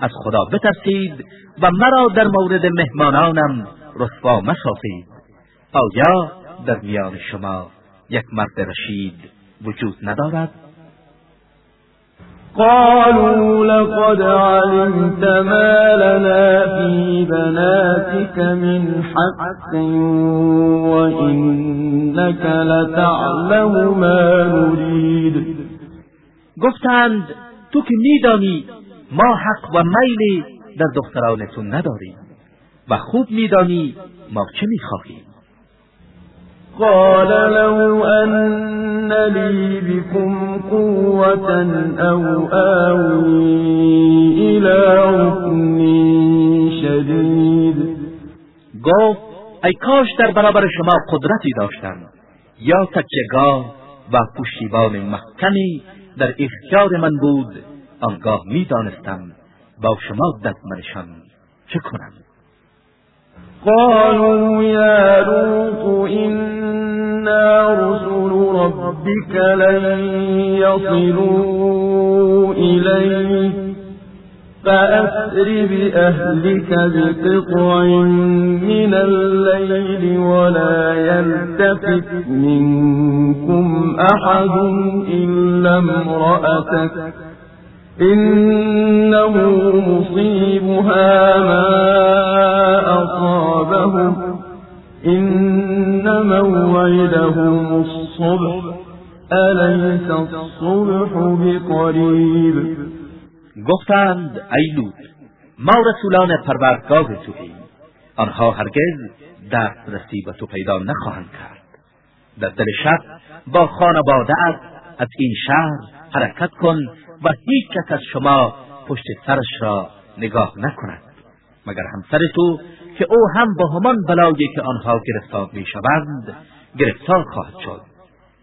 از خدا بترسید و مرا در مورد مهمانانم رسوا مسازید آیا در میان شما یک مرد رشید وجود ندارد؟ قالوا لقد علمت ما لنا في بناتك من حق وإنك لتعلم ما نريد. گفتند تو که میدانی ما حق و میلی در دخترانتون نداریم و خوب میدانی ما چه می‌خواهیم؟ قال لو أن لي بكم قوة أو آوي إلى ركن شدید گفت ای کاش در برابر شما قدرتی داشتم. یا تکیگاه و پشتیبان محکمی در اختیار من بود آنگاه می‌دانستم با شما دستمنشان چه کنم. قالوا يا لوط إنا رسل ربك لن يصلوا إليك فأسر بأهلك بقطع من الليل ولا يلتفت منكم أحد إلا امرأتك. إنه مصيبها ما أصابهم. إن موعدهم الصبح. أليس الصبح بقريب؟ گفتند ای لوط ما رسولان پروردگار تویم آنها هرگز دسترسی به تو پیدا نخواهند کرد. در دل شب با خانوادهات از این شهر حرکت کن و هیچ کس از شما پشت سرش را نگاه نکند مگر همسر تو که او هم با همان بلایی که آنها گرفتار می‌شوند گرفتار خواهد شد.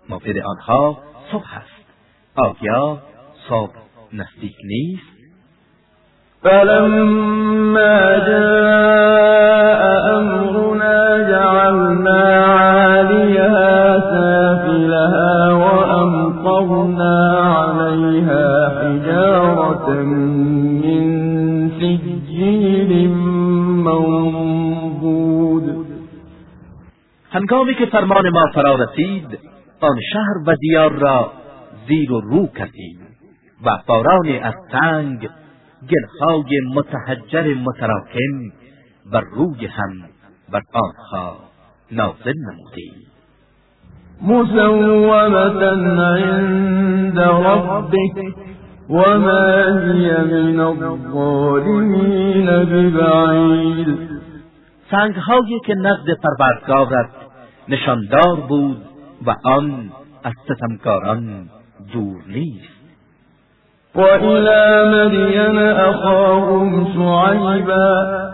موعد آنها صبح است. آیا صبح نزدیک نیست. فلما جاء أمرنا جعلنا عاليها سافلها وأمطرنا عليها حجارة من سجيل منضود هنگامی که فرمان ما فرا رسید آن شهر و دیار را زیر و رو کردیم و باران از تنگ گلهای متحجر متراکم بر روی هم بر آنها نازل نمودیم. مسومة عند ربك وما هي من الظالمين ببعید سنگهایی که نزد پروردگارت نشاندار بود و آن از ستمکاران دور نیست. وإلى مدين أخاهم شعيبا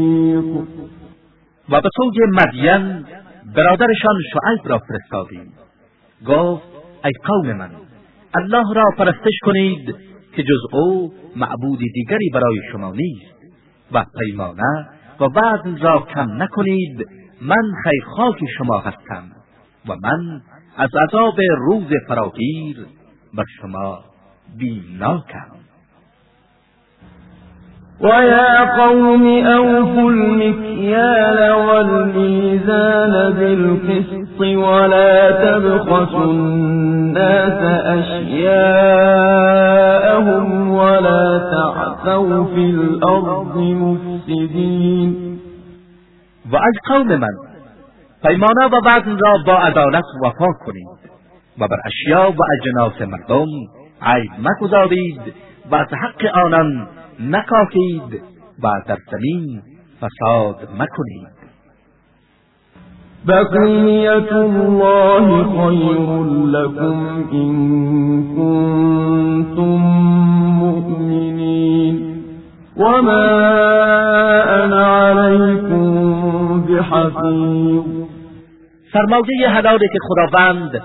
و به سوی مدین برادرشان شعیب را فرستادیم. گفت ای قوم من الله را پرستش کنید که جز او معبود دیگری برای شما نیست و پیمانه و وزن را کم نکنید من خیرخواک شما هستم و من از عذاب روز فراگیر بر شما بیمناکم ويا قوم أوفوا المكيال والميزان بالقسط ولا تبخسوا الناس أشياءهم ولا تعثوا في الأرض مفسدين. و از قوم من؟ پیمانه و وزن را با عدالت وفا کنید و بر اشیا و اجناس مردم عیب مگذارید و از حق آنان نکاکید و در زمین فساد مکنید. بقية الله خير لكم إن كنتم مؤمنين وما أنا عليكم بحفيظ سرمایه حلالی که خداوند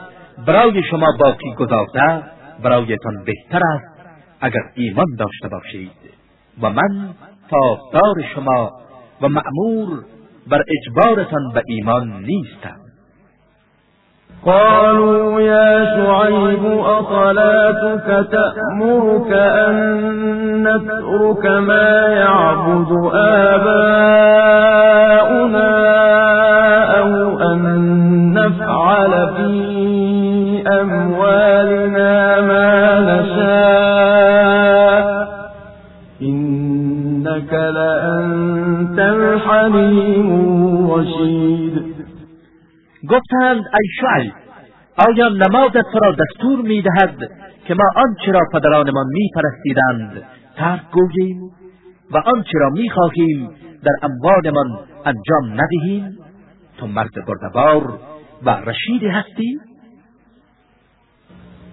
برای شما باقی گذاشته برایتان بهتر است اگر ایمان داشته باشید. و من پاسدار شما و مأمور بر اجبارتان به ایمان نیستم. قالوا يا شعيب أصلاتك تأمرك أن نترك ما يعبد آباؤنا أو أن نفعل في أموالنا ما نشاء. إنك لأنت الحليم الرشيد. گفتند ای شعیب آیا نمازت را دستور می‌دهد که ما آنچه را پدرانمان میپرستیدند ترک گوییم و آنچه را می‌خواهیم در اموالمان انجام ندهیم؟ تو مرد بردبار و رشیدی هستی؟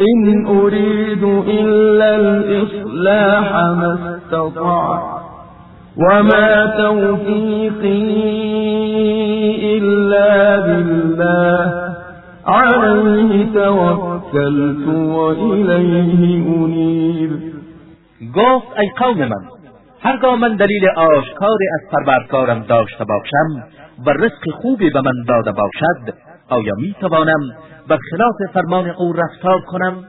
إن أريد إلا الإصلاح ما استطعت وما توفيقي إلا بالله. عليه توكلت وإليه أنيب. گفت ای قوم من هرگاه من دلیل آشکاری از پروردگارم داشته باشم و رزق خوبی به من داده باشد آیا می توانم بر خلاف فرمان او رفتار کنم؟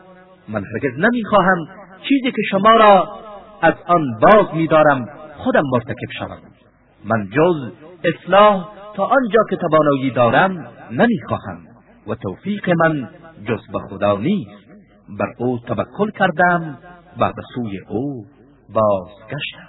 من هرگز نمی‌خواهم چیزی که شما را از آن باز میدارم خودم مرتکب شوم. من جز اصلاح تا آنجا که توانایی دارم نمی‌خواهم و توفیق من جز به خدا نیست. بر او توکل کردم و به سوی او بازگشتم.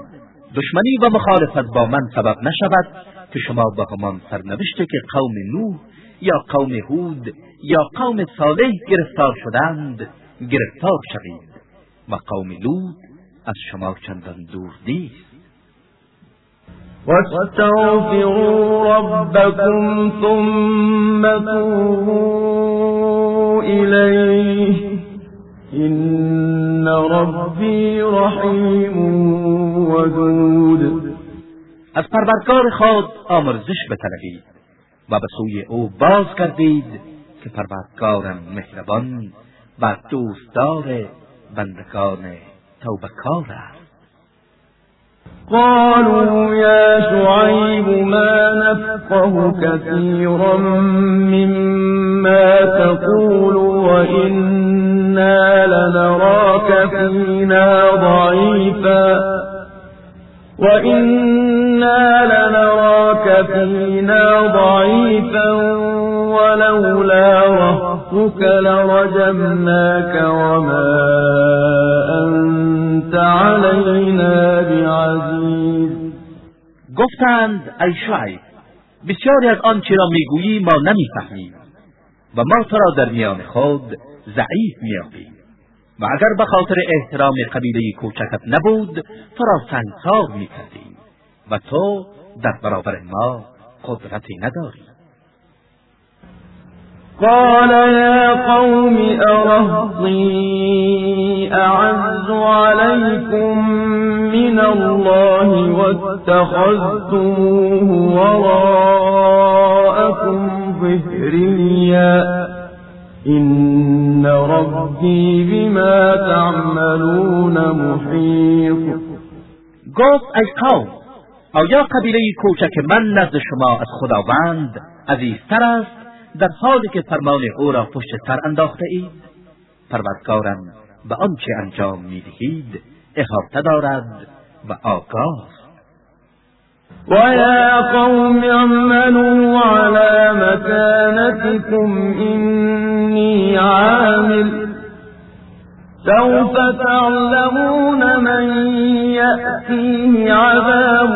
دشمنی و مخالفت با من سبب نشود که شما با همان سرنوشته که قوم نوح یا قوم هود یا قوم صالح گرفتار شدند گرفتار شوید و قوم لوط از شما چندان دور نیست. واستغفروا ربكم ثم توبوا إليه إن ربي رحيم ودود. از پروردگار خود آمرزش بطلبید و به سوی او باز کردید که پروردگارم مهربان و دوستدار بندگان توبکار است. قالوا يا شعيب ما نفقه كثيرا مما تقول وإنا لنراك فينا ضعيفا وإنا لنراك فينا ضعيفا ولولا رهتك لرجمناك وما أنت علينا بعزيز. گفتند ای شعیب بسیاری از آنچه را می‌گویی ما نمی‌فهمیم و ما تو را در میان خود ضعیف میابیم و اگر به خاطر احترام قبیله کوچکت نبود تو را سنگسار می‌کردیم و تو در برابر ما قدرتی نداری. قال يا قوم أرهضي أعز عليكم من الله واتخذتموه وراءكم ظهريا. إن ربي بما تعملون محيط. گفت ای قوم آیا قبیله کوچک من نزد شما از خداوند عزیزتر است؟ در حالی که فرمان او را پشت سر انداخته اید پروردگارم به آنچه انجام می‌دهید احاطه دارد و آگاه. ويا قوم اعملوا على مكانتكم إني عامل سوف تعلمون من يأتيه عذاب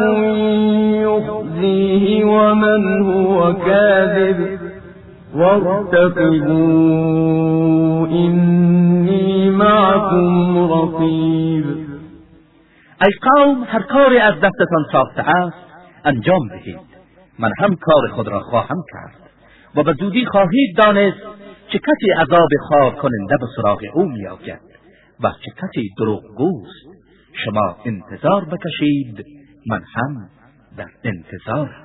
يخزيه ومن هو كاذب وارتقبوا إني معكم رقيب. ای قوم هر کاری از دستتان ساخته است انجام دهید. من هم کار خود را خواهم کرد و به زودی خواهید دانست چه کسی عذاب خوار کننده به سراغ او میآید و چه کسی دروغگوست شما انتظار بکشید من هم در انتظارم.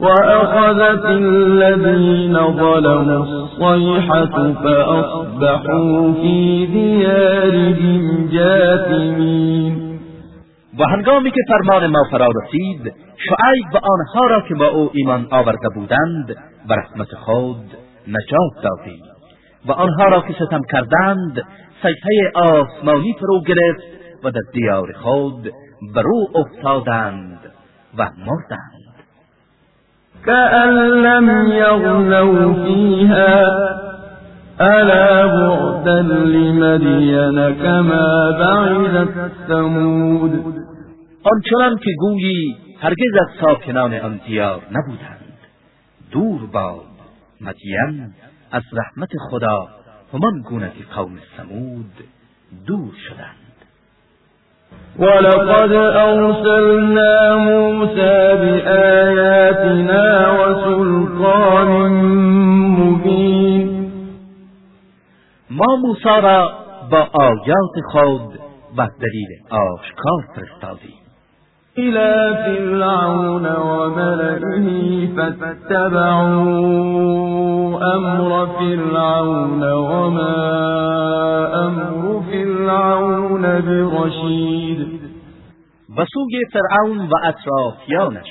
وأخذت الذين ظلموا الصيحة فأصبحوا في ديارهم جاثمين. و هنگامی که فرمان ما فرا رسید شعیب و آنها را که با او ایمان آورده بودند به رحمت خود نجات دادیم. و آنها را که ستم کردند سیحه آسمانی فرو گرفت و در دیار خود برو افتادند و مردند. كأن لم يغنوا فيها. ألا بعدا لمدين كما بعدت ثمود. آنچنان که گویی هرگز از ساکنان آن دیار نبودند. دور باد مدین از رحمت خدا همان گونه که قوم سمود دور شدند. ولقد أرسلنا موسى بآياتنا وسلطان مبين. ما موسی را با آیات خود و دلیل آشکار فرستادیم. إلى فرعون وملئه فاتبعوا أمر فرعون وما أمر فرعون برشيد. به سوی فرعون و اطرافیانش.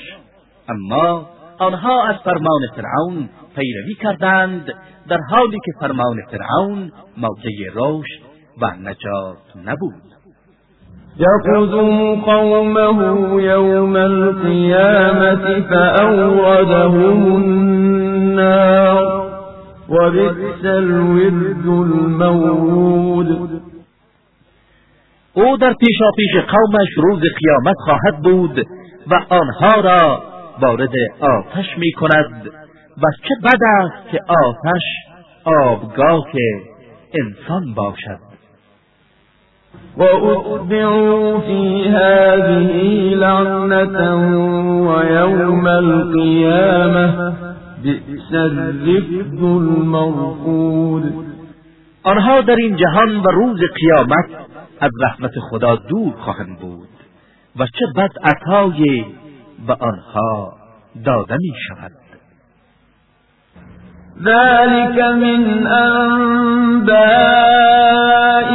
اما آنها از فرمان فرعون پیروی کردند در حالی که فرمان فرعون موجه رشد و نجات نبود. يقدم قومه يوم القيامة فأوردهم النار وبئس الورد المورود. او در پیشا پیش قومش روز قیامت خواهد بود و آنها را وارد آتش می کند. و چه بد است که آتش آبگاه انسان باشد. وأتبعوا في هذه لعنة ويوم القيامة بئس الرفد المرفود. آنها در این جهان و روز قیامت از رحمت خدا دور خواهند بود و چه بد عطای به آنها داده می شود. ذلك من أنباء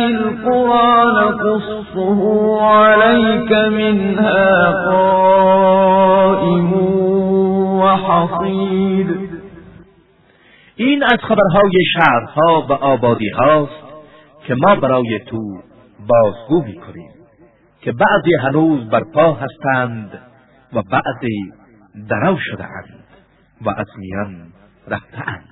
القرى نقصه عليك منها قائم وحصيد. این از خبرهای شهرها و آبادی هاست که ما برای تو بازگو می کنیم که بعضی هنوز بر پا هستند و بعضی درو شدهاند و از میان رفتهاند.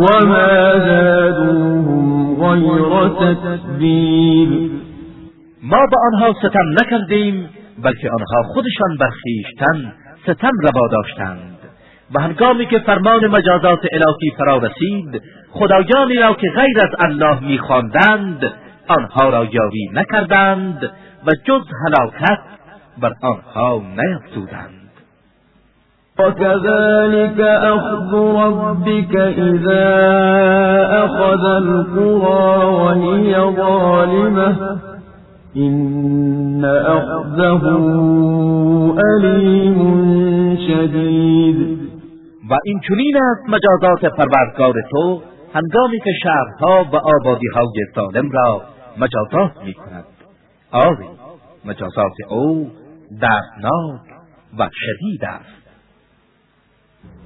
وما زادوهم غير تتبیل ما به آنها ستم نکردیم بلکه آنها خودشان بر خویشتن ستم روا داشتند. و هنگامی که فرمان مجازات الهی فرا رسید خدایانی را که غیر از الله میخواندند آنها را یاری نکردند و جز هلاکت بر آنها نیفزودند وكذلك أخذ ربك إذا أخذ القرى وهي ظالمة. إن أخذه أليم شدید و این چنین است مجازات پروردگار تو هنگامی که شهرها و آبادی های سالم را مجازات می کند آری مجازات او دردناک و شدید است.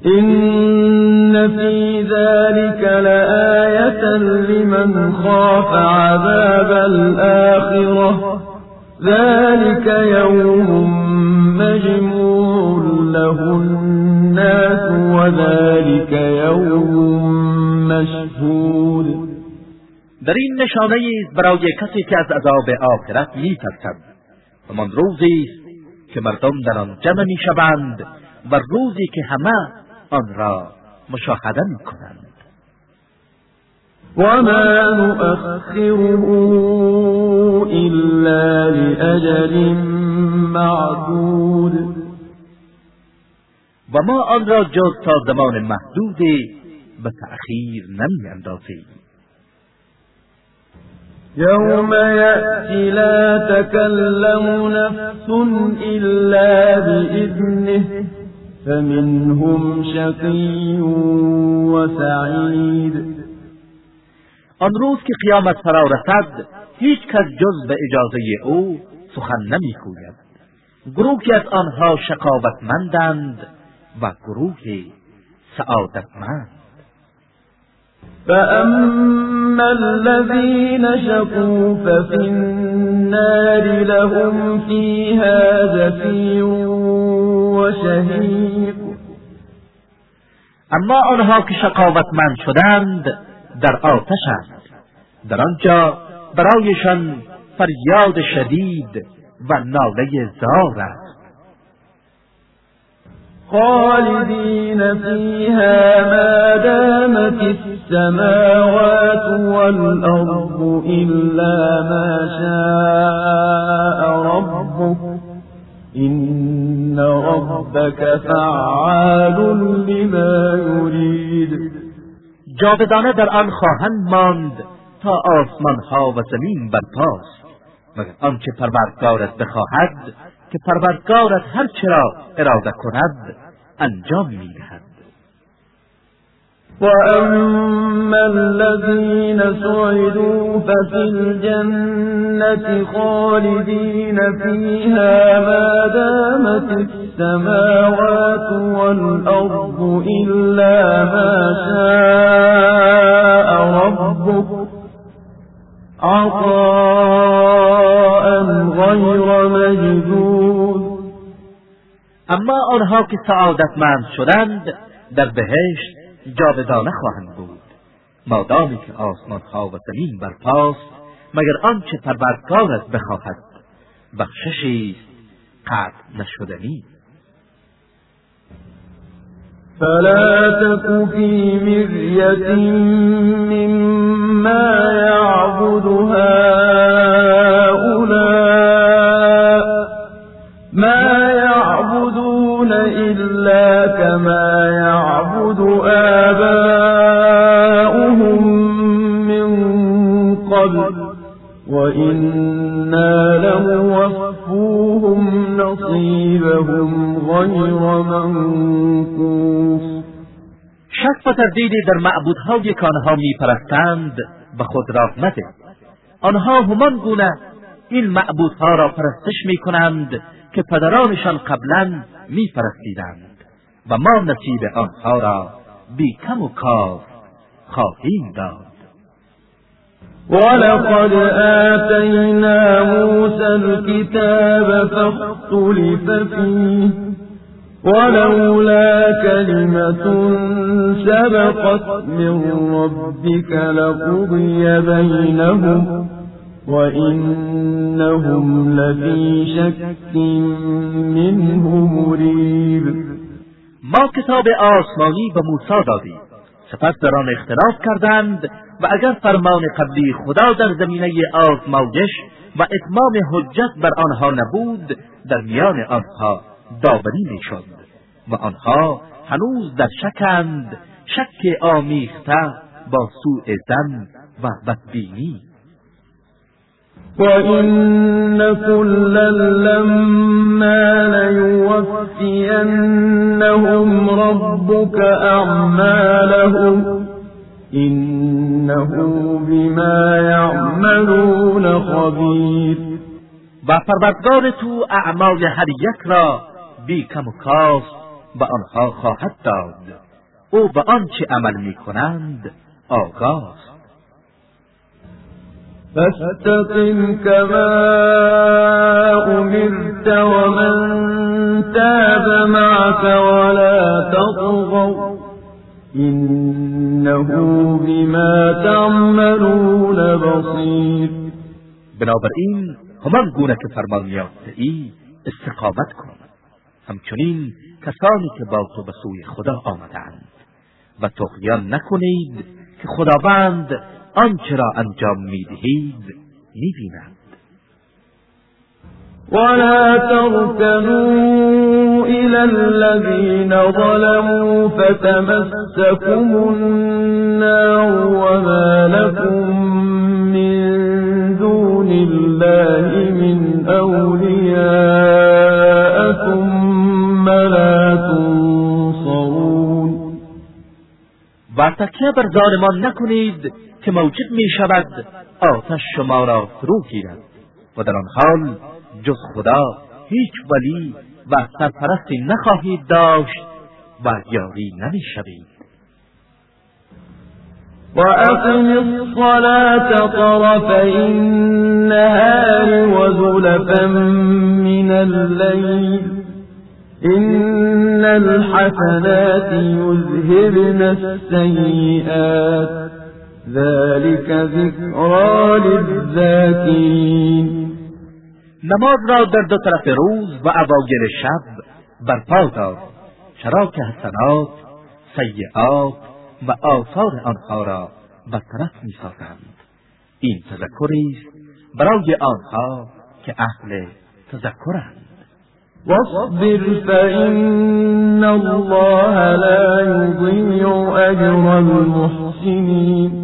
إن في ذلك لآية لمن خاف عذاب الآخرة ذلك يوم مجموع له الناس وذلك يوم مشهود. در این نشانه است برای کسی که از عذاب آخرت میترسد. و من روزی است که مردم در آن جمع میشوند و روزی که همه آن را مشاهده میکنند. وما نؤخره إلا لأجل معدود. و ما آن را جز تا زمان محدودی به تأخیر نمی اندازیم يوم يأتي لا تكلم نفس إلا بإذنه. فمنهم شقي وسعید آن روز که قیامت فرا رسد هیچ کس جز به اجازه او سخن نمی‌گوید گروهی از آنها شقاوتمندند و گروهی سعادتمند. فأما الذين شقوا ففي النار لهم فيها زفير وشهيق اما آنها که شقاوتمند شدند در آتش است در آنجا برایشان فریاد شدید و ناله زار است. خالدين فيها ما دامت السماوات والأرض إلا ما شاء ربك. إن ربك فعال لما يريد. جاودانه در آن خواهند ماند تا آسمان ها و زمین برپاست. مگر آنچه پروردگارت بخواهد که پروردگارت هر چرا اراده کند انجام می‌دهد. وأما الذين سعدوا ففي الجنة خالدين فيها ما دامت السماوات والأرض إلا ما شاء ربك عطاء غير مجدود أما آنها که سعادتمند شدند در بهشت جاودانه خواهند بود. مادامی که آسمان ها و زمین برپاست مگر آنچه پروردگارت بخواهد. بخششی قطع نشدنی فلا تك في مرية مما يعبد هؤلاء إلا كما يعبد آباؤهم من قبل وإنا لموفوهم نصيبهم غير منقوص شک و در معبودهایی که آنها میپرستند به خود راه مده آنها همان گونه این معبودها را پرستش می‌کنند که پدرانشان قبلا میپرستیدند و ما نصیب آنها را بی کم و کاف خواهیم داد. ولقد آتينا موسى الكتاب فاختلف فيه ولولا كلمة سبقت من ربك لقضي بينهم وإنهم لفي شك منه مريب. ما کتاب آسمانی به موسی دادیم سپس در آن اختلاف کردند و اگر فرمان قبلی خدا در زمینه آزمایش و اتمام حجت بر آنها نبود در میان آنها داوری می‌شد و آنها هنوز در شکند شک آمیخته با سوء زن و بدبینی. وَإِنَّ كُلًّا لَّمَّا لَيُوَفِّيَنَّهُمْ رَبُّكَ أَعْمَالَهُمْ إِنَّهُ بِمَا يَعْمَلُونَ خَبِيرٌ و پروردگار تو اعمال هر یک را بی کم و کاست به آنها خواهد داد. او به آنچه عمل می کنند آگاه فاستقم كما أمرت ومن تاب معك ولا تطغوا إنه بما تعملون بصير. بنابراین همان گونه که فرمان یافته ای استقامت کن. همچنین کسانی که با تو به سوی خدا آمدند. و تغیان نکنید که خداوند آنچه را انجام می‌دهید می‌بیند ولا تركنوا إلى الذين ظلموا فتمسكم النار وما لكم من دون الله من أولياء ثم لا تنصرون. و تکیه بر ظالمان نکنید که موجب می شود آتش شما را فرو گیرد. و در آن حال جز خدا هیچ ولی و سرپرستی نخواهید داشت و یاری نمی شوید وأقم الصلاة طرفي النهار وزلفا من الليل. إن الحسنات يذهبن السيئات ذلك ذکرا للذاکرین نماز را در دو طرف روز و اوایل شب برپا دار. چرا که حسنات سیعات و آثار آنها را برطرف می‌سازند این تذکری است برای آنها که اهل تذکرند. واصبر فإن الله لا يضيع أجر المحسنين.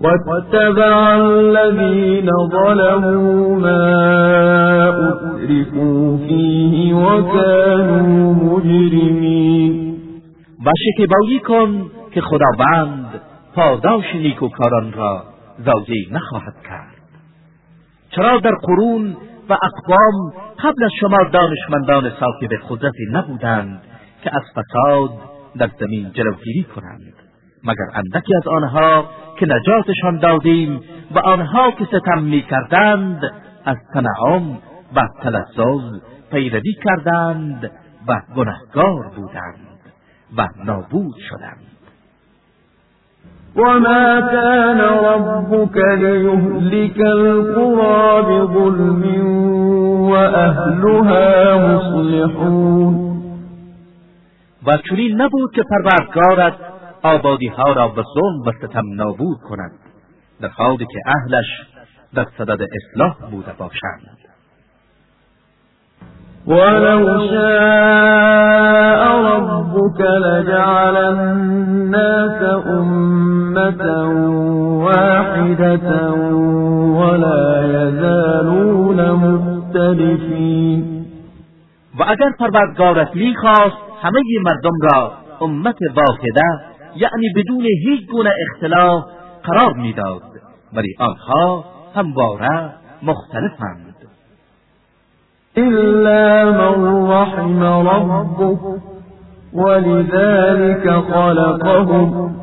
واتبع الذين ظلموا ما أتركوا فيه وكانوا مجرمين. و کن که خداوند پاداش نیکوکاران را زاویه نخواهد کرد. چرا در قرون و اقوام قبل از شما دانشمندان صاحب قدرتی نبودند که از فساد در زمین جلوگیری کنند؟ مگر اندکی از آنها که نجاتشان دادیم و آنها که ستم می کردند از تنعم و تلزز پیروی کردند و گنهگار بودند و نابود شدند. وما كان ربك ليهلك القرى بظلم وأهلها مصلحون. و چنین نبود که پروردگارت آبادی ها را به ظلم و ستم نابود کند در حالی که اهلش در صدد اصلاح بوده باشند. ولو شاء ربك لجعل الناس أمة واحدة ولا يزالون مختلفين. و اگر پروردگارت می‌خواست همه مردم را امت واحده یعنی بدون هیچ گونه اختلاف قرار میداد. ولی آنها همواره مختلفند. إلا من رحم ربك ولذلك خلقهم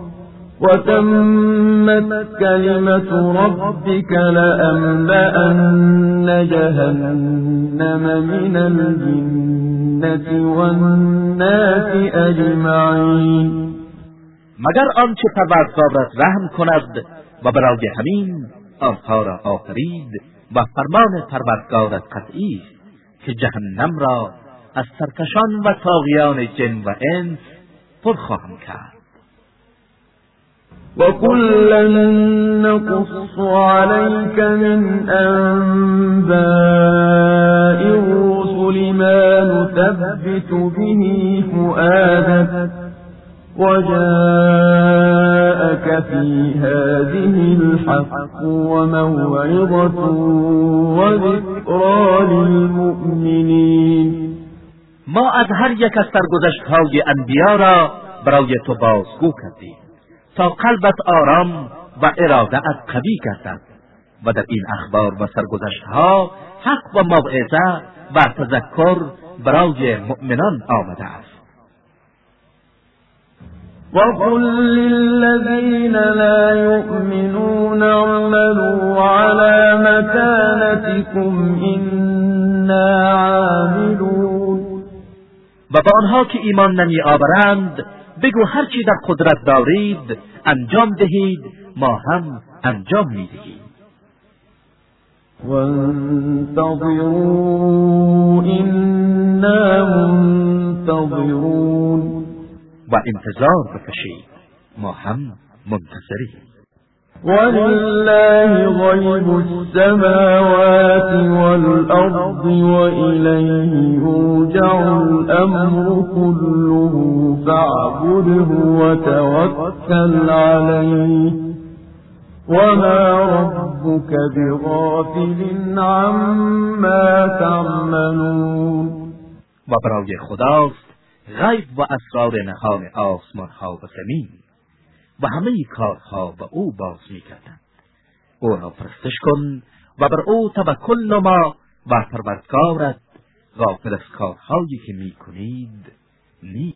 وتمت كلمة ربك لأملأن جهنم من الجنة والناس أجمعين. مگر آنچه پروردگارت رحم کند و برای همین آنها را آفرید و فرمان پروردگارت قطعی است که جهنم را از سرکشان و تاغیان جن و انس پر خواهم کرد وكلا نقص عليك من أنباء الرسل ما نثبت به فؤادك وجاءك في هذه الحق وموعظة وذكرى للمؤمنين. ما از هر یک از سرگذشتهای انبیا را برای تو بازگو کردیم تا قلبت آرام و اراده از قوی گردد و در این اخبار و سرگذشتها حق و موعظه و تذکر برای مؤمنان آمده است. وقل للذين لا يؤمنون اعملوا على مكانتكم إنا عاملون و با آنها که ایمان نمی آورند بگو هرچی در قدرت دارید انجام دهید ما هم انجام می دهید وانتظروا إنا منتظرون و انتظار بکشید ما هم منتظریم ولله غيب السماوات والأرض وإليه يرجع الأمر كله فاعبده وتوكل عليه. وما ربك بغافل عما تعملون. و برای خداست غیب و اسرار نهان آسمان ها و زمین و همه کارها به او باز می کردند. او را پرستش کن و بر او توکل نما و پروردگارت غافل از کارهایی که می کنید نیست